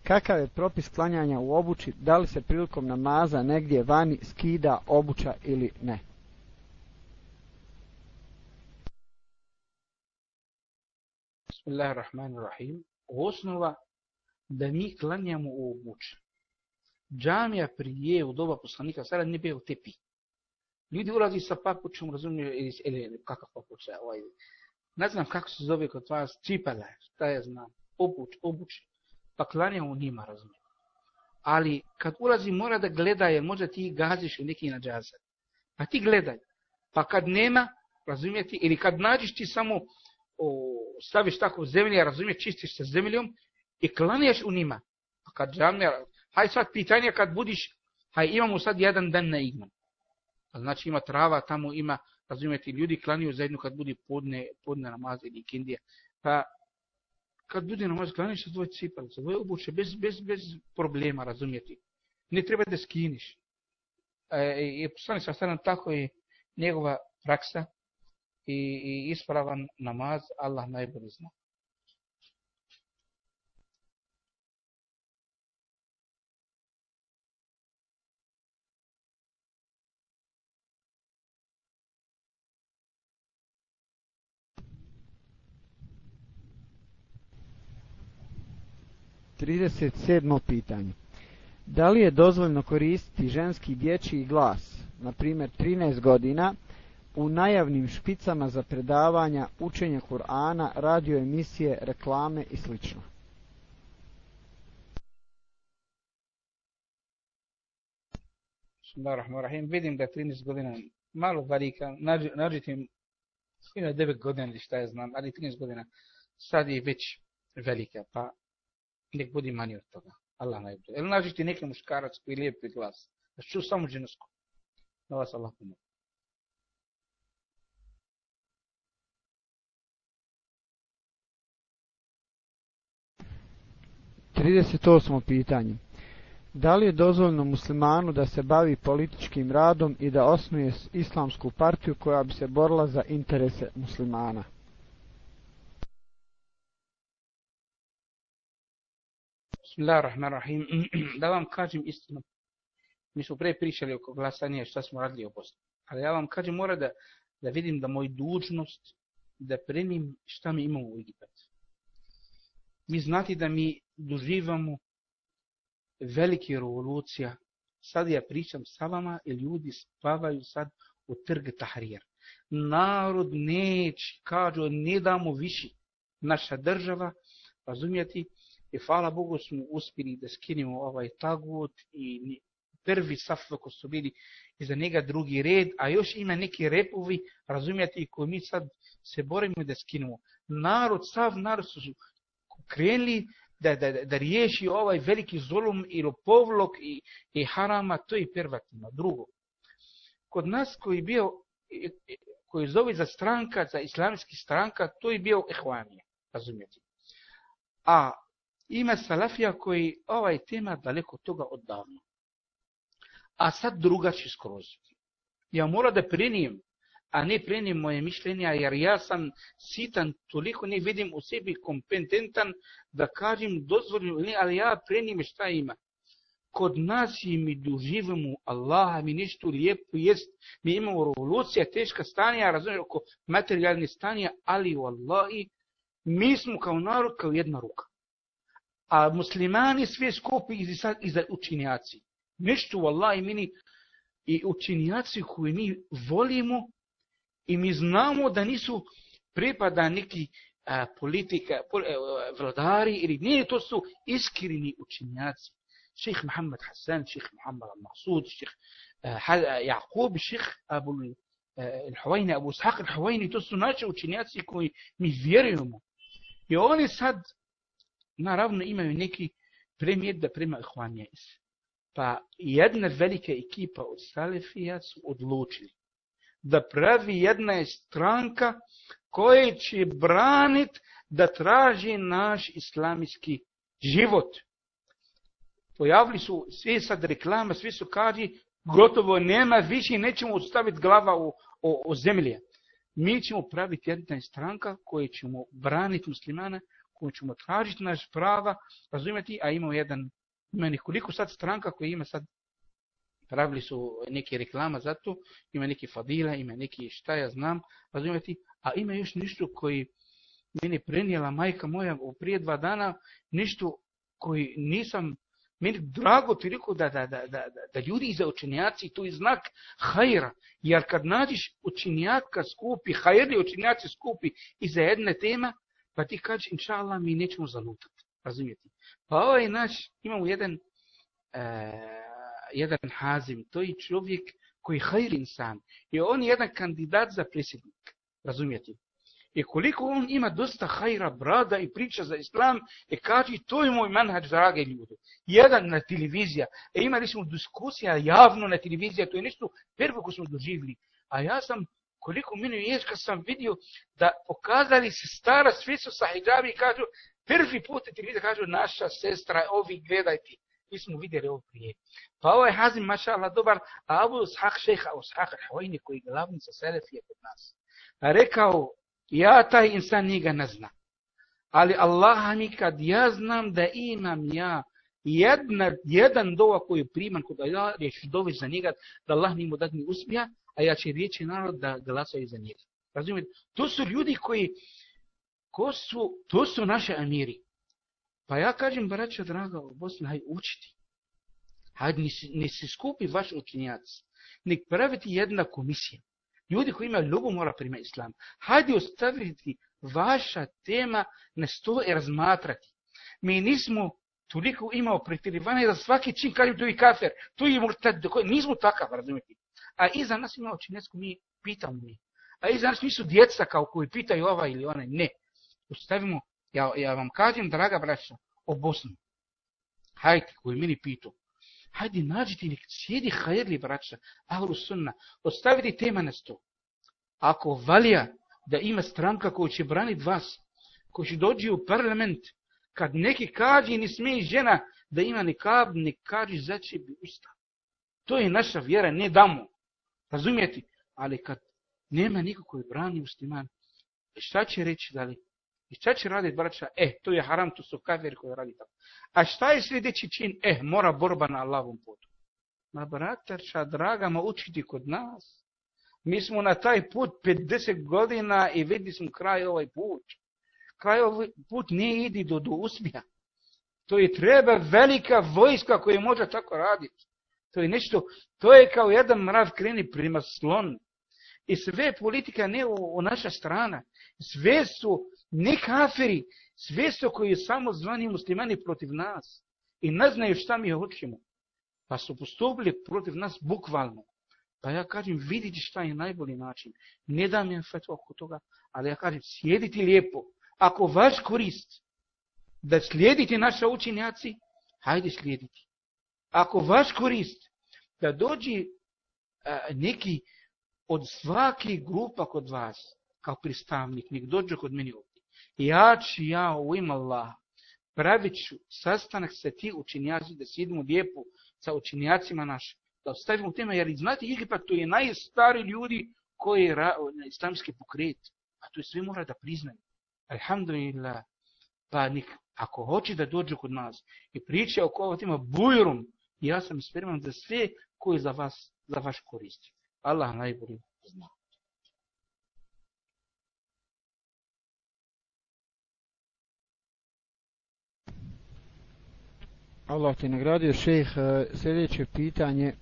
Kakav je propis klanjanja u obući? Da li se prilikom namaza negdje vani skida obuća ili ne? Bismillahirrahmanirrahim. Osnova da mi klanjamo u obući. Džamija prije u doba poslanika sada ne bio tepi. Ljudi ulazi sa papučom, razumiju, ili, ili kakav papuč je ovaj. Ne znam kako se zove kod vas, čipala, šta je znam, obuč, obuč, pa klanja u njima, razumiju. Ali kad ulazi mora da gleda, jer možda ti gaziš u neki nađaza. Pa ti gledaj. Pa kad nema, razumijeti, ili kad nađeš ti samo o, staviš tako zemlje, razumije, čistiš se zemljom i klanjaš u njima. Pa kad džamija, haj sad pitanje kad budiš, haj imamo sad jedan dan na igman. Znači ima trava, tamo ima, razumijete, ljudi klanjaju zajedno kad bude podne, podne namaz ili kindija. Pa kad bude namaz, klaniš sa dvoje cipalice, dvoje obuče, bez, bez, bez problema, razumijete. Ne treba da skiniš. E, e, e I poslani sa stranom tako je njegova praksa i, i ispravan namaz, Allah najbolje zna. 37. pitanje. Da li je dozvoljno koristiti ženski dječji glas, na primjer 13 godina, u najavnim špicama za predavanja, učenja Kur'ana, radio emisije, reklame i sl. Bismillahirrahmanirrahim. Vidim da je 13 godina malo velika. nađutim, im 9 godina ili šta je znam, ali 13 godina sad je već velika. Pa nek budi manji od toga. Allah najbolje. Ili nađeš ti neki muškarac koji je lijepi glas. Da ču samo žensko. Da vas Allah pomoći. Trideset osmo pitanje. Da li je dozvoljno muslimanu da se bavi političkim radom i da osnuje islamsku partiju koja bi se borila za interese muslimana? Bismillahirrahmanirrahim. (clears throat) Da vam kažem istinu. Mi smo pre pričali oko glasanja šta smo radili u Bosni. Ali ja vam kažem mora da, da vidim da moj dužnost da primim šta mi imamo u Egipat. Mi znati da mi doživamo velike revolucija. Sad ja pričam sa vama i ljudi spavaju sad u trg Tahrir. Narod neće, kažu, ne damo više. Naša država, razumijeti, i hvala Bogu smo uspjeli da skinimo ovaj tagut i prvi saf ko su bili iza njega drugi red, a još ima neki repovi, razumijete, koji mi sad se borimo da skinemo. Narod, sav narod su krenuli da, da, da riješi ovaj veliki zulum i lopovlog i, i harama, to je prvatima. Drugo, kod nas koji bio, koji zove za stranka, za islamski stranka, to je bio ehvanija, razumijete. A ima salafija koji ovaj tema daleko toga odavno. A sad drugačiji skroz. Ja moram da prenijem a ne prenim moje mišljenja, jer ja sam sitan, toliko ne vidim u sebi kompetentan da kažem dozvoljeno, ili ali ja prenim šta ima. Kod nas i mi doživamo Allaha, mi nešto lijepo jest, mi imamo revolucija, teška stanja, razumijem, oko materijalne stanja, ali u Allahi, mi smo kao narod, kao jedna ruka. A muslimani sve skupi iz, iza učinjaci. Nešto u Allahi mini i učinjaci koje mi volimo, I mi znamo da nisu pripada neki a, politika, pol, a, vladari, ili nije, to su iskreni učinjaci. Ših Muhammad Hassan, ših Muhammad Al-Mahsud, ših Jakub, e, e, ših Abu Al-Huwayni, Abu Ishaq Al-Huwayni, to su naši učinjaci koji mi vjerujemo. I oni sad, naravno, imaju neki premijer da prema Ihvanija Pa jedna velika ekipa od Salafija su odlučili da pravi jedna stranka koja će branit da traži naš islamski život. Pojavili su svi sad reklama, svi su kaži, gotovo nema više, nećemo ustaviti glava u, o, o zemlje. Mi ćemo praviti jedna stranka koja ćemo braniti muslimana, koja ćemo tražiti naš prava, razumjeti, a imao jedan, ima nekoliko sad stranka koji ima sad pravili su neke reklama za to, ima neki fadila, ima neki šta ja znam, razumjeti, a ima još nešto koji meni prenijela majka moja u prije dva dana, nešto koji nisam, meni drago ti rekao da, da, da, da, da ljudi za učenjaci, to je znak hajra, jer kad nađeš učenjaka skupi, hajrli učenjaci skupi iza jedne tema, pa ti kažeš, inša Allah, mi nećemo zalutati, razumijete. Pa ovaj naš, imamo jedan, e, jedan hazim, to je čovjek koji je hajr insan. I on je jedan kandidat za predsjednik. Razumijete? I koliko on ima dosta hajra, brada i priča za islam, e, i kaže, to je moj manhađ, drage ljude. Jedan na televizija, e imali smo diskusija javno na televizija, to je nešto prvo ko smo doživili. A ja sam, koliko meni je, kad sam vidio da pokazali se stara svi su sa hijabi i kažu, prvi put televizija kažu, naša sestra, ovi gledajte mi smo vidjeli ovo prije. Pa ovaj Hazim, maša Allah, dobar, a Abu Ushaq šeha, Ushaq Hojni, koji je glavnica Selefije kod nas, rekao, ja taj insan njega ne znam. Ali Allah mi kad ja znam da imam ja jedna, jedan dova koji je priman kod Allah, ja ću doveć za njega, da Allah mi mu dat uspija, a ja će riječi narod da glasaju za njega. Razumijete? To su ljudi koji, ko su, to su naše amiri. Pa ja kažem, braća draga, u Bosni, haj učiti. Hajde, ne se skupi vaš učinjac. Nek praviti jedna komisija. Ljudi koji imaju ljubav mora prima islam. Hajde ostaviti vaša tema na sto i razmatrati. Mi nismo toliko imao pretjerivanje da svaki čin kažem to je kafer, to je murtad, nismo takav, razumijete. A iza nas ima učinjacko, mi pitamo mi. A iza nas nisu djeca kao koji pitaju ova ili ona, ne. Ostavimo Ja, ja vam kažem, draga braća, o Bosnu. Hajde, koji meni pitu. Hajde, nađite nek sjedi hajerli, braća, ahlu sunna. Ostavite tema na sto. Ako valja da ima stranka koja će braniti vas, koja će dođi u parlament, kad neki kađi ne smije žena da ima nikab, ne ni za bi usta. To je naša vjera, ne damo. Razumijeti? Ali kad nema niko koji brani musliman, šta će reći da li? I šta će raditi braća? Eh, to je haram, to su kafir koji radi tako. A šta je sljedeći čin? Eh, mora borba na Allahovom putu. Ma bratarča, draga, ma učiti kod nas. Mi smo na taj put 50 godina i vidi smo kraj ovaj put. Kraj ovaj put nije idi do, do uspjeha. To je treba velika vojska koja može tako raditi. To je nešto, to je kao jedan mrav kreni prema slon. I sve politika ne u, u naša strana. Sve su ne kafiri, sve su koji samo zvani muslimani protiv nas. I ne znaju šta mi hoćemo. Pa su postupili protiv nas bukvalno. Pa ja kažem, vidite šta je najbolji način. Ne dam ja fetva oko toga, ali ja kažem, sjedite lijepo. Ako vaš korist da slijedite naše učenjaci, hajde slijediti. Ako vaš korist da dođi a, neki od svaki grupa kod vas, kao pristavnik, nek dođe kod meni ovdje. Ja ću ja u ime Allah pravit ću sastanak sa ti učinjaci, da sjedimo lijepo sa učinjacima našim da ostavimo tema, jer znate, Egipat to je najstari ljudi koji je islamski pokret. A to je sve mora da priznaju. Alhamdulillah, pa nik, ako hoće da dođe kod nas i priča oko ovo tema bujrom, ja sam spreman za sve koje za vas, za vaš koristi. Allah najbolji zna. Allah te nagradio šejh e, sljedeće pitanje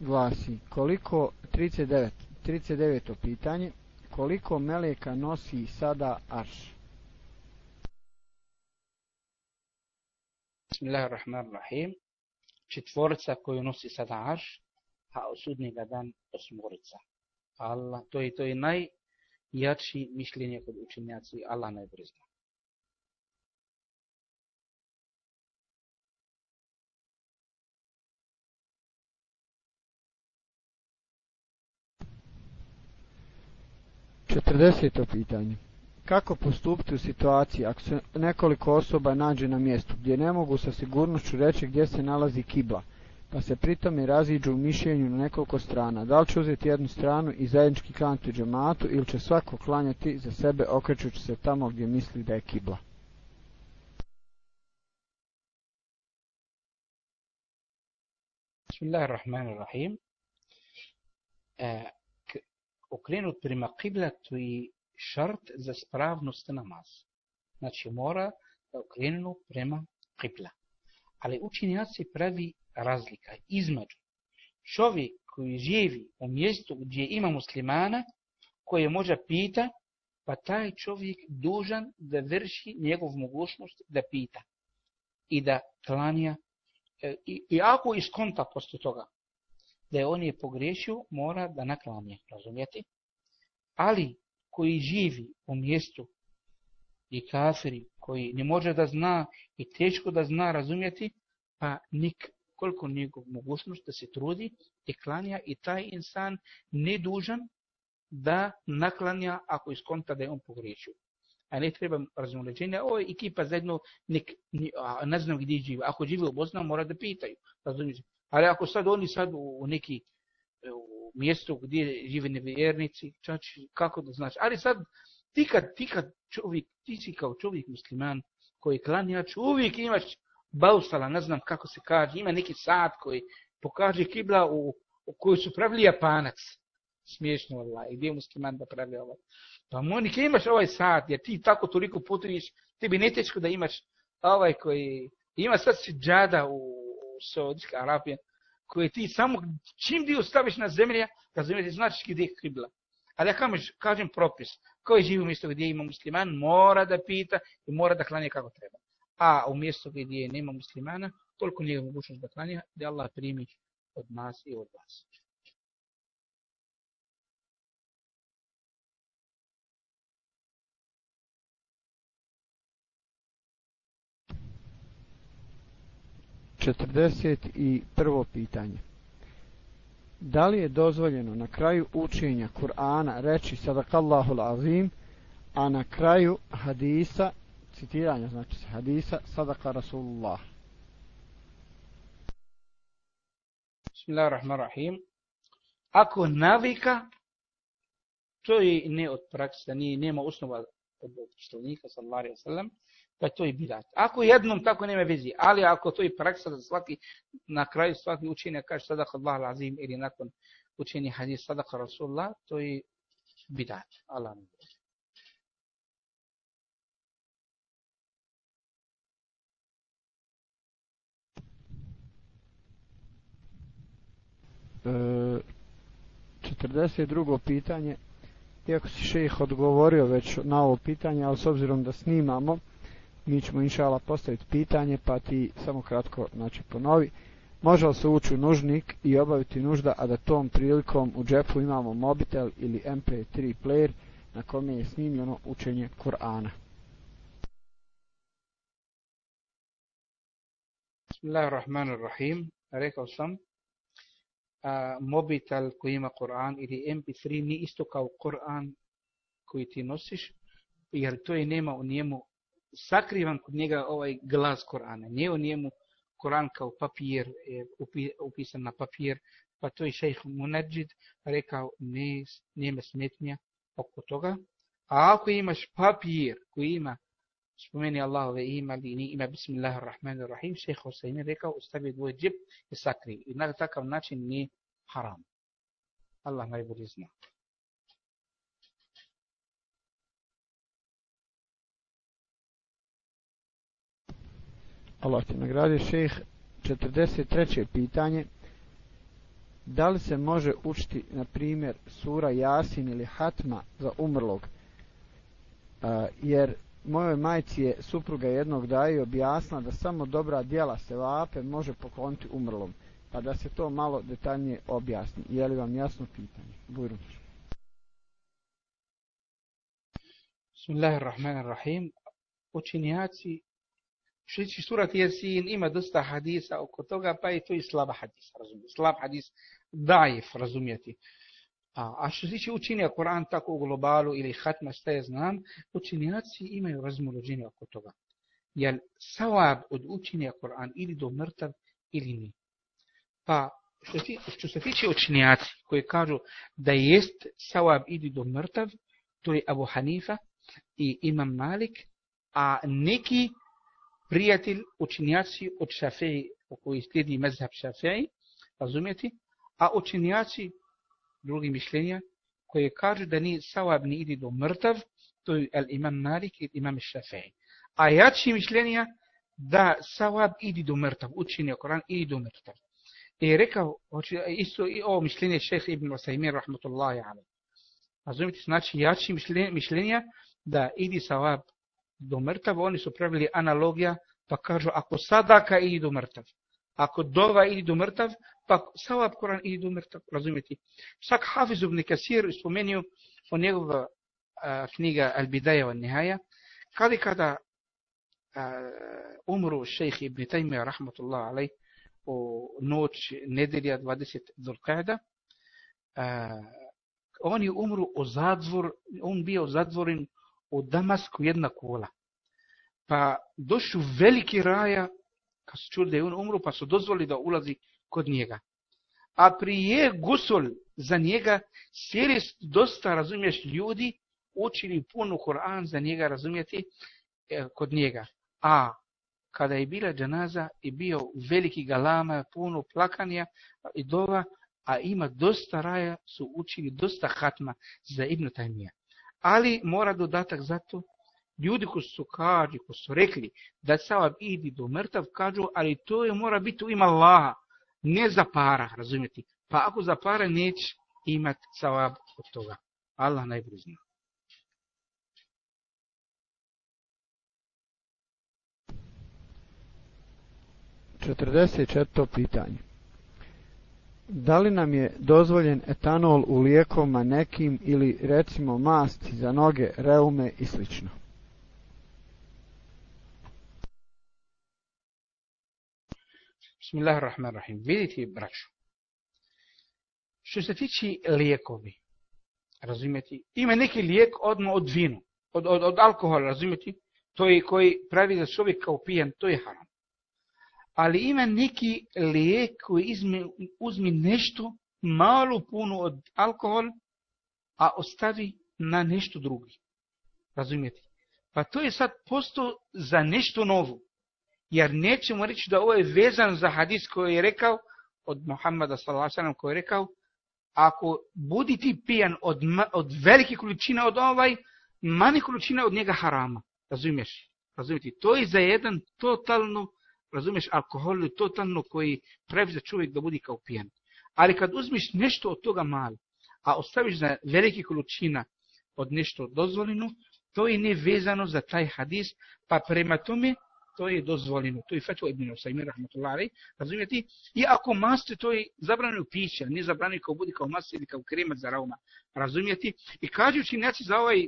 glasi koliko 39 39. pitanje koliko meleka nosi sada arš Bismillahirrahmanirrahim četvorca koju nosi sada arš a u sudnjega dan osmorica Allah, to je to je najjači mišljenje kod učenjaci Allah najbolje zna 40. pitanje. Kako postupiti u situaciji ako se nekoliko osoba nađe na mjestu gdje ne mogu sa sigurnošću reći gdje se nalazi kibla, pa se pritom i raziđu u mišljenju na nekoliko strana? Da li će uzeti jednu stranu i zajednički klanjati džematu ili će svako klanjati za sebe okrećući se tamo gdje misli da je kibla? Bismillahirrahmanirrahim. E, okrenut prema kiblatu i šart za spravnost namaza. Znači mora da okrenu prema kibla. Ali učinjaci pravi razlika između čovjek koji živi u mjestu gdje ima muslimana koje može pita, pa taj čovjek dužan da vrši njegov mogućnost da pita i da klanja. E, I, i ako iskonta posto toga, da je on je pogriješio, mora da naklanje, razumijete? Ali koji živi u mjestu i kafiri, koji ne može da zna i teško da zna, razumjeti, Pa nik koliko njegov mogućnost da se trudi i klanja i taj insan ne dužan da naklanja ako iskonta da je on pogriješio. A ne treba razumijećenja, ovo je ekipa zajedno, nek, ne znam gdje živi. Ako živi u Bosna, mora da pitaju. Razumijete? Ali ako sad oni sad u neki mjestu gdje žive nevjernici, čač, kako da znači. Ali sad ti kad, ti kad čovjek, ti si kao čovjek musliman koji klanjač, uvijek imaš bausala, ne znam kako se kaže, ima neki sat koji pokaže kibla u, u koju su pravili japanac. Smiješno, Allah, i gdje je musliman da pravi ovaj. Pa Monike, imaš ovaj sat, jer ti tako toliko putuješ, tebi ne teško da imaš ovaj koji, ima sad si džada u Saudijska Arabija, koje ti samo čim dio staviš na zemlje, razumijete, znači gdje je kribla. Ali ja kažem, kažem propis, koji živi u mjestu gdje ima musliman, mora da pita i mora da klanje kako treba. A u mjestu gdje nema muslimana, toliko nije mogućnost da klanje, da Allah primi od nas i od vas. 41. pitanje. Da li je dozvoljeno na kraju učenja Kur'ana reći sadakallahu azim, a na kraju hadisa citiranja znači hadisa sadaka Rasulullah Bismillahirrahmanirrahim ako navika to je ne od praksa nije nema osnova od poslanika sallallahu alejhi ve sellem pa to i bidat. Ako jednom tako nema vezi, ali ako to je praksa da svaki na kraju svaki učenja kaže sadaka Allah azim ili nakon učenja hadis sadaka Rasulullah to je bidat. Allah ne E, 42. pitanje. Iako si šejh odgovorio već na ovo pitanje ali s obzirom da snimamo mi ćemo inšala postaviti pitanje pa ti samo kratko znači ponovi. Može li se ući u nužnik i obaviti nužda a da tom prilikom u džepu imamo mobitel ili mp3 player na kome je snimljeno učenje Kur'ana? Bismillahirrahmanirrahim. Rekao sam a, mobitel koji ima Kur'an ili MP3 ni isto kao Kur'an koji ti nosiš, jer to je nema u njemu sakrivan kod njega ovaj glas Kur'ana. Nije u njemu Kur'an kao papir, je upisan na papir, pa to je šejh Munadžid rekao, ne, nema smetnja oko toga. A ako imaš papir koji ima spomeni Allahove ima ili ni ima bismillahirrahmanirrahim, šeha Hossein rekao, ostavi dvoj džip i sakri. I na takav način nije haram. Allah najbolje zna. Allah ti nagradi šejh 43. pitanje da li se može učiti na primjer sura Jasin ili Hatma za umrlog a, jer mojoj majci je supruga jednog daje objasnila da samo dobra djela se vape može pokloniti umrlom. Pa da se to malo detaljnije objasni. Je li vam jasno pitanje? Bujruć Bismillahirrahmanirrahim. Učinjaci Šići surat Jesin ima dosta hadisa oko toga, pa je to i slab hadis, razumijete. Slab hadis, dajev, razumijeti. A, a što se tiče učinja Kur'an tako u globalu ili hatma šta je znam, učinjaci imaju razmolođenje oko toga. Jel savab od učinja Kur'an ili do mrtav ili ni. Pa što ti, što se tiče učinjaci koji kažu da jest savab ili do mrtav, to je Abu Hanifa i Imam Malik, a neki пријател, учењаци од Шафеј, кој следи мезхаб Шафеј, разумете, а учењаци, други мишљенија, кои кажу да ни саваб не иди до мртав, тој е имам Малик и имам Шафеј. А јачи мишљенија да саваб иди до мртав, учење Коран иди до мртав. И рекао, исто и ово мишљење шех Ибн Васаимин, рахматуллахи алейх. Разумите, значи, јачи мишљенија да иди саваб до мртав, они се правили аналогија, па кажа, ако садака иди до мртав, ако дова иди до мртав, па савап Коран иди до мртав, разумете? Сак Хафиз Ибн Касир споменил во негова а, книга Албидаја во Нихаја, каде када а, умру шејх Ибн Тајмија, рахматуллах алей, о ноќ неделја 20 Дулкајда, они умру о задвор, он био задворен u Damasku jedna kola. Pa došu veliki raja kad su čuli da je on umro, pa su dozvoli da ulazi kod njega. A prije gusol za njega, sjeli dosta, razumiješ, ljudi, učili puno Koran za njega, razumijeti, e, kod njega. A kada je bila džanaza i bio veliki galama, puno plakanja i dova, a ima dosta raja, su učili dosta hatma za Ibn Tajmija. Ali mora dodatak za to, ljudi ko su kaži, ko su rekli da savab idi do mrtav, kažu, ali to je mora biti u ima Allaha, ne za para, razumijete? Pa ako za para neće imati savab od toga. Allah najbolje zna. Četrdeset četvrto pitanje. Da li nam je dozvoljen etanol u lijekovima nekim ili recimo masti za noge, reume i slično? Bismillahirrahmanirrahim. Vidite, braću. Što se tiče lijekovi, razumijete, ima neki lijek odmah od vinu, od, od, od alkohola, razumijete, to je koji pravi za čovjek kao pijan, to je haram. Ali ima neki lijek koji izme, uzmi nešto malo puno od alkohol, a ostavi na nešto drugi. Razumijete? Pa to je sad posto za nešto novo. Jer nećemo reći da ovo je vezan za hadis koji je rekao, od Muhammada s.a.v. koji je rekao, ako budi ti pijan od, od velike količine od ovaj, manje količina od njega harama. Razumiješ? Razumijete? To je za jedan totalno, razumiješ, alkohol totalno koji previše čovjek da budi kao pijan. Ali kad uzmiš nešto od toga malo, a ostaviš za velike količina od nešto dozvoljeno, to je nevezano za taj hadis, pa prema tome to je dozvoljeno. To je fatwa ibn Usaymin rahmatullahi, razumijete? I ako maste, to je zabranjeno piće, ne zabranjeno kao budi kao maste ili kao krema za rauma, razumijete? I kažu činjaci znači za ovaj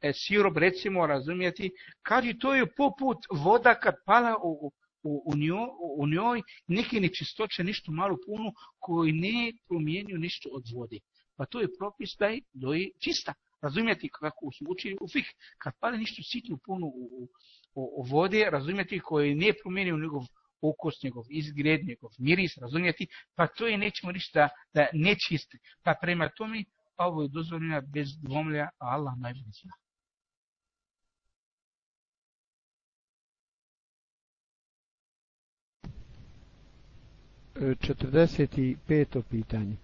e, sirob, recimo, razumijete, kažu to je poput voda kad pala u, u, u, njoj, u njoj neke nečistoće, nešto malo puno, koji ne promijenio nešto od vode. Pa to je propis da je, da je čista. Razumijete kako su učili u fih, kad pade nešto sitno puno u, u, u vode, razumijete koji ne promijenio njegov ukus, njegov izgled, njegov miris, razumijeti, pa to je nećemo reći da, da nečiste. Pa prema tome, ovo je dozvoljeno bez dvomlja, a Allah najbolje zna. 45. pitanje.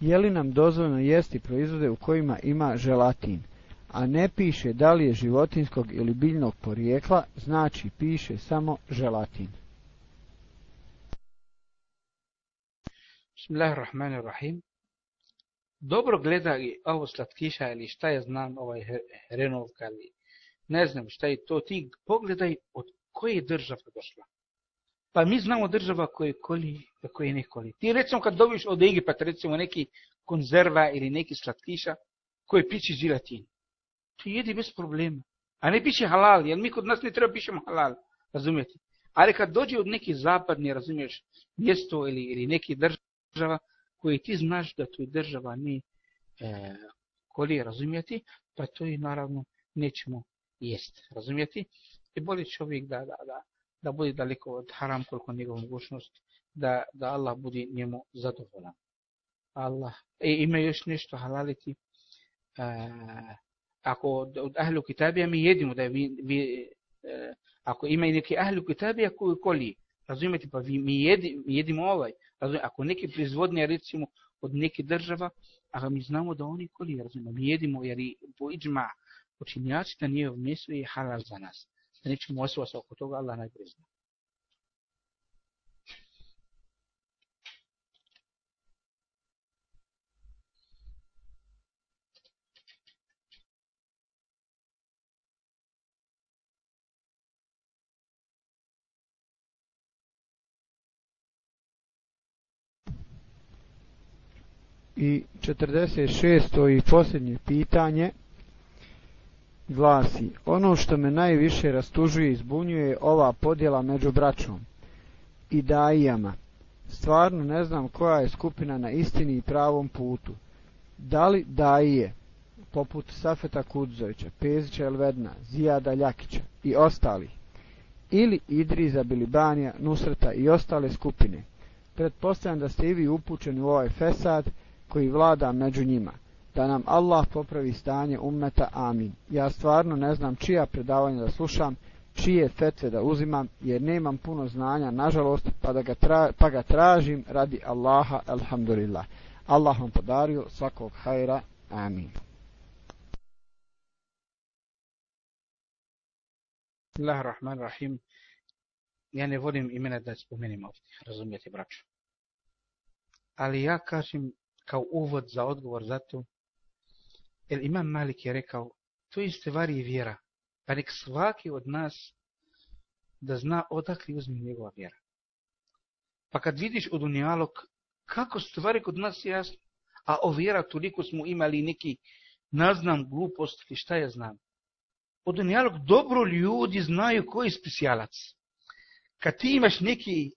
Je li nam dozvoljeno jesti proizvode u kojima ima želatin, a ne piše da li je životinskog ili biljnog porijekla, znači piše samo želatin. Bismillahirrahmanirrahim. Dobro gleda i ovo slatkiša ili šta je znam ovaj hrenovka ili ne znam šta je to. Ti pogledaj od koje države došla. Pa mi znamo država koje koli, koje ne koli. Ti recimo kad dobiš od Egipata recimo neki konzerva ili neki slatkiša koji piće žilatin. Ti jedi bez problema. A ne piše halal, jer mi kod nas ne treba pišemo halal. Razumijete? Ali kad dođe od neki zapadni, razumiješ, mjesto ili, ili neki država koji ti znaš da tu država ne e, koli, razumijete, pa to i naravno nećemo jesti. Razumijete? I bolje čovjek da, da, da, da bude daleko od haram koliko njegov mogućnost, da, da Allah bude njemu zadovoljan. Allah. E, ima još nešto halaliti. E, ako od, od ahlu kitabija mi jedimo, da vi, vi, e, ako ima neki ahlu kitabija koji koli, razumijete, pa vi, mi, jedi, mi jedimo ovaj, razumijete, ako neki proizvodnje, recimo, od neke država, a mi znamo da oni koli, razumijete, mi jedimo, jer i po iđma učinjaci da nije meso je halal za nas da nećemo osvasa oko toga, Allah najbolje zna. I 46. i posljednje pitanje glasi Ono što me najviše rastužuje i zbunjuje je ova podjela među braćom i dajijama. Stvarno ne znam koja je skupina na istini i pravom putu. Da li dajije, poput Safeta Kudzovića, Pezića Elvedna, Zijada Ljakića i ostali, ili Idriza Bilibanija, Nusreta i ostale skupine, pretpostavljam da ste i vi upućeni u ovaj fesad koji vlada među njima da nam Allah popravi stanje ummeta, amin. Ja stvarno ne znam čija predavanja da slušam, čije fetve da uzimam, jer nemam puno znanja, nažalost, pa, da ga, tra, pa ga tražim radi Allaha, alhamdulillah. Allah vam podario svakog hajra, amin. Bismillahirrahmanirrahim. Ja ne volim imena da spomenim ovdje, razumijete braću. Ali ja kažem kao uvod za odgovor za El imam Malik je rekao, to je stvari vjera. Pa nek svaki od nas da zna odakle uzme njegova vjera. Pa kad vidiš od unijalog, kako stvari kod nas jasno, a o vjera toliko smo imali neki naznam glupost ili šta ja znam. Od unijalog dobro ljudi znaju koji je specijalac. Kad ti imaš neki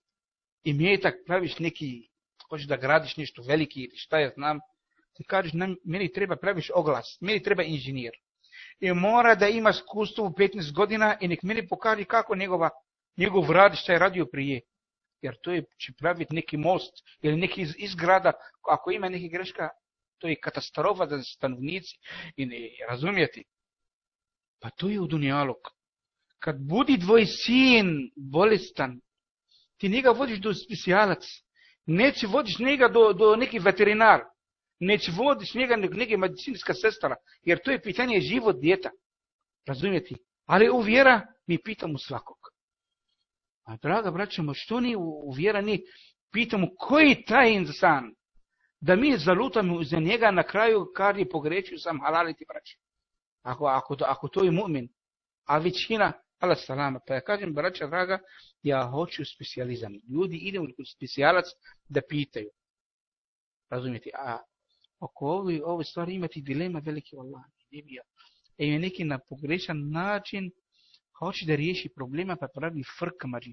imetak, praviš neki, hoćeš da gradiš nešto veliki ili šta ja znam, ti kažeš, meni treba praviš oglas, meni treba inženjer. i mora da ima iskustvo u 15 godina i nek meni pokaže kako njegova, njegov rad šta je radio prije. Jer to je će praviti neki most ili neki iz, izgrada, ako ima neki greška, to je katastrofa za stanovnici i ne razumijeti. Pa to je u dunjalog. Kad budi tvoj sin bolestan, ti njega vodiš do specijalac, neće vodiš njega do, do neki veterinar, neće vodiš njega nego neke medicinska sestara, jer to je pitanje život djeta. Razumijeti? Ali u vjera mi pitamo svakog. A draga braćamo, što ni u vjera ni pitamo koji taj insan, da mi zalutamo za njega na kraju kad je pogrešio sam halaliti braću. Ako, ako, to, ako to je mu'min, a većina, ala salama, pa ja kažem, braća draga, ja hoću specijalizam. Ljudi idem u specijalac da pitaju. Razumijete? A oko ove, ove stvari imati dilema velike Allah. Ne bi. E je neki na pogrešan način hoće da riješi problema pa pravi frk među,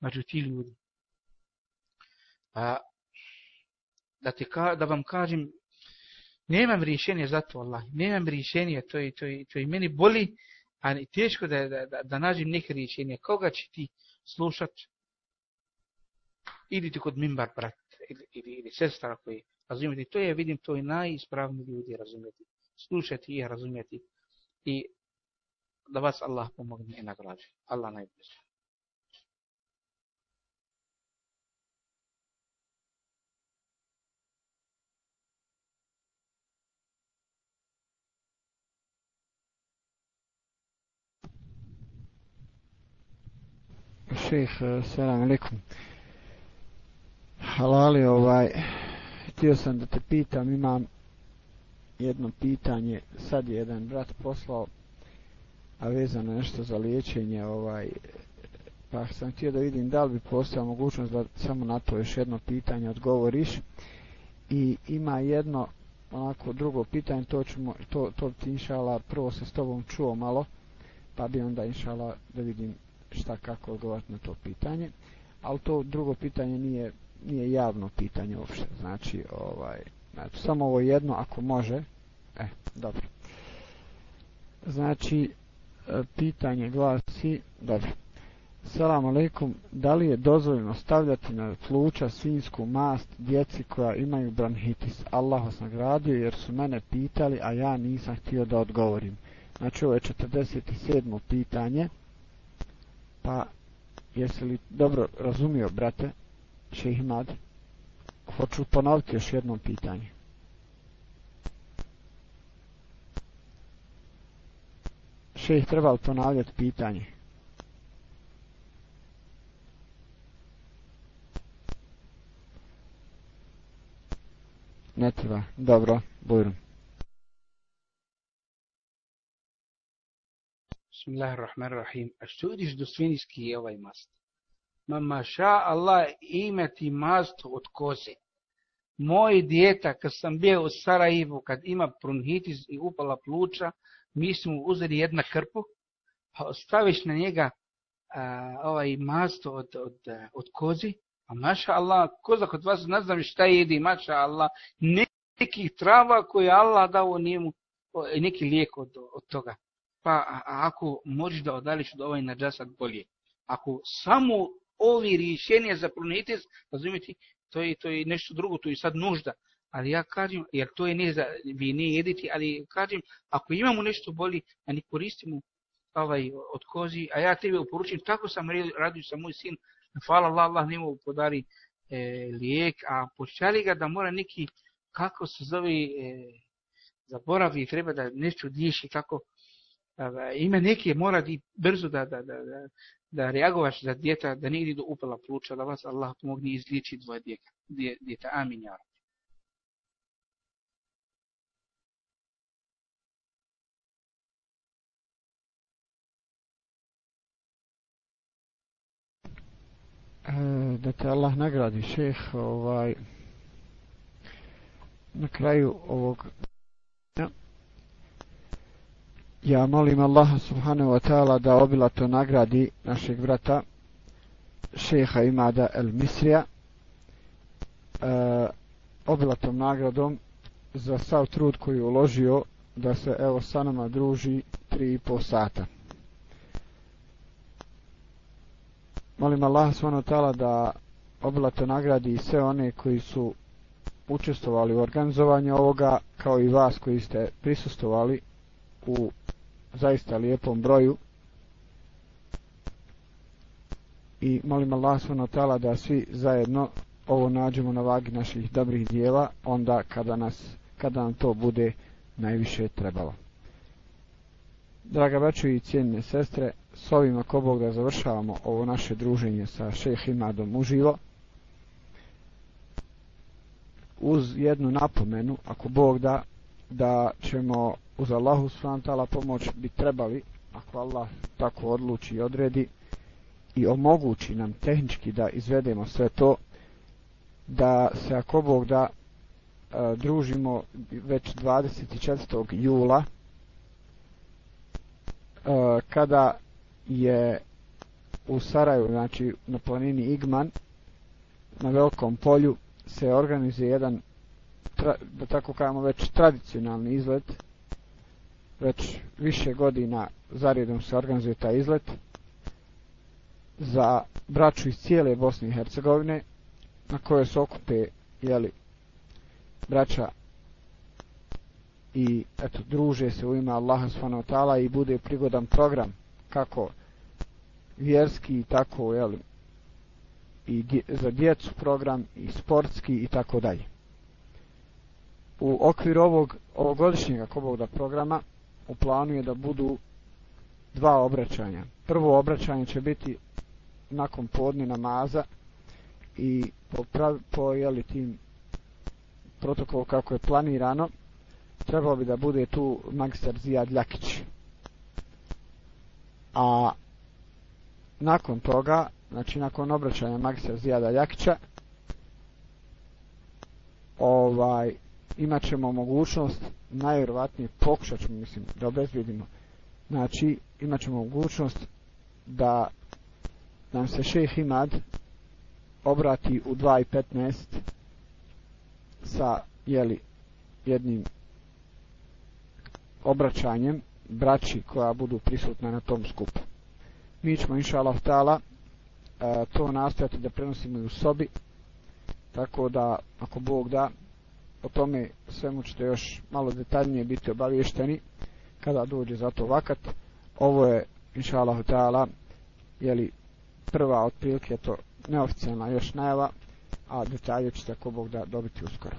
među ti ljudi. A, da, te ka, da vam kažem, nemam rješenja za to, Allah. Nemam rješenja, to je, to je, to je meni boli, a teško da, da, da, da nađem neke rješenja. Koga će ti slušat? Idite kod mimbar, brat, ili, ili, ili sestra koji, razumijete, to je, vidim, to je najispravni ljudi, razumijete. Slušati i razumijeti. I da vas Allah pomogne i nagrađe. Allah najbolje. Šejh, eh, selam alejkum. Halali ovaj htio sam da te pitam, imam jedno pitanje, sad je jedan brat poslao a vezano nešto za liječenje ovaj pa sam htio da vidim da li bi postao mogućnost da samo na to još jedno pitanje odgovoriš. I ima jedno onako drugo pitanje to ćemo to, to ti inšala prvo se s tobom čuo malo pa bi onda inšala da vidim šta kako odgovarati na to pitanje. Ali to drugo pitanje nije nije javno pitanje uopšte znači ovaj znači samo ovo jedno ako može e dobro znači e, pitanje glasi dobro Salam alaikum, da li je dozvoljeno stavljati na pluća svinsku mast djeci koja imaju bronhitis? Allah vas nagradio jer su mene pitali, a ja nisam htio da odgovorim. Znači ovo je 47. pitanje. Pa, jesi li dobro razumio, brate, Šehimad? Hoću ponoviti još jedno pitanje. Šeh, treba li ponavljati pitanje? Ne treba. Dobro, bujrum. Bismillahirrahmanirrahim. A što vidiš do svinijski je ovaj mast? Ma maša Allah imati mast od koze. Moje djeta, kad sam bio u Sarajevu, kad ima prunhitis i upala pluća, mi smo uzeli jedna krpu, pa ostaviš na njega a, ovaj mast od, od, od kozi, a maša Allah, koza kod vas ne znam šta jedi, maša Allah, nekih trava koje Allah dao njemu, neki lijek od, od toga pa a, ako možeš da odališ od ovaj nađasat bolje. Ako samo ovi rješenje za prunitis, razumijete, to je, to je nešto drugo, to je sad nužda. Ali ja kažem, jer to je ne za, vi ne jediti, ali kažem, ako imamo nešto boli, a ne koristimo ovaj, od kozi, a ja tebe uporučim, tako sam radio sa moj sin, hvala Allah, Allah ne mogu podari e, lijek, a počali ga da mora neki, kako se zove, e, zaboravi, treba da nešto diješi, kako, e, ima neke mora di brzo da, da, da, da, da reagovaš za djeta, da ne ide do upala pluća, da vas Allah pomogne izliječi dvoje djeta. djeta. Amin, ja. E, da te Allah nagradi šeh ovaj na kraju ovog Ja molim Allaha subhanahu wa ta'ala da obilato nagradi našeg brata šeha Imada El Misrija e, obilatom nagradom za sav trud koji je uložio da se evo sa nama druži 3,5 sata. Molim Allaha subhanahu wa ta'ala da obilato nagradi i sve one koji su učestvovali u organizovanju ovoga, kao i vas koji ste prisustovali u zaista lijepom broju. I molim Allah svano tala da svi zajedno ovo nađemo na vagi naših dobrih dijela, onda kada, nas, kada nam to bude najviše trebalo. Draga braćo i cijenine sestre, s ovim ako Bog da završavamo ovo naše druženje sa šejh Imadom uživo. Uz jednu napomenu, ako Bog da, da ćemo uz Allahu svantala pomoć bi trebali, ako Allah tako odluči i odredi i omogući nam tehnički da izvedemo sve to, da se ako Bog da e, družimo već 24. jula e, kada je u Sarajevu, znači na planini Igman, na velikom polju, se organizuje jedan, tra, da tako kažemo već tradicionalni izlet. Već više godina zaredom se organizuje taj izlet za braću iz cijele Bosne i Hercegovine, na koje se okupe, jeli, braća i eto, druže se u ime Allaha s.w.t. i bude prigodan program kako vjerski i tako jeli, i dje, za djecu program i sportski i tako dalje. U okviru ovog ovogodišnjeg da programa u planu je da budu dva obraćanja. Prvo obraćanje će biti nakon podne namaza i po, pravi, po jeli, tim protokol kako je planirano trebalo bi da bude tu magistar Zijad Ljakić a nakon toga, znači nakon obraćanja magistra Zijada Ljakića, ovaj, imat ćemo mogućnost, najvjerovatnije pokušat ćemo, mislim, da obezbijedimo, znači imat ćemo mogućnost da nam se šeh Imad obrati u 2.15 sa, jeli, jednim obraćanjem braći koja budu prisutna na tom skupu. Mi ćemo, inša Allah, tala, eh, to nastojati da prenosimo i u sobi, tako da, ako Bog da, o tome svemu ćete još malo detaljnije biti obavješteni kada dođe za to vakat. Ovo je, inša Allah, jeli, prva otprilike to neoficijalna još najava, a detalje ćete, ako Bog da, dobiti uskoro.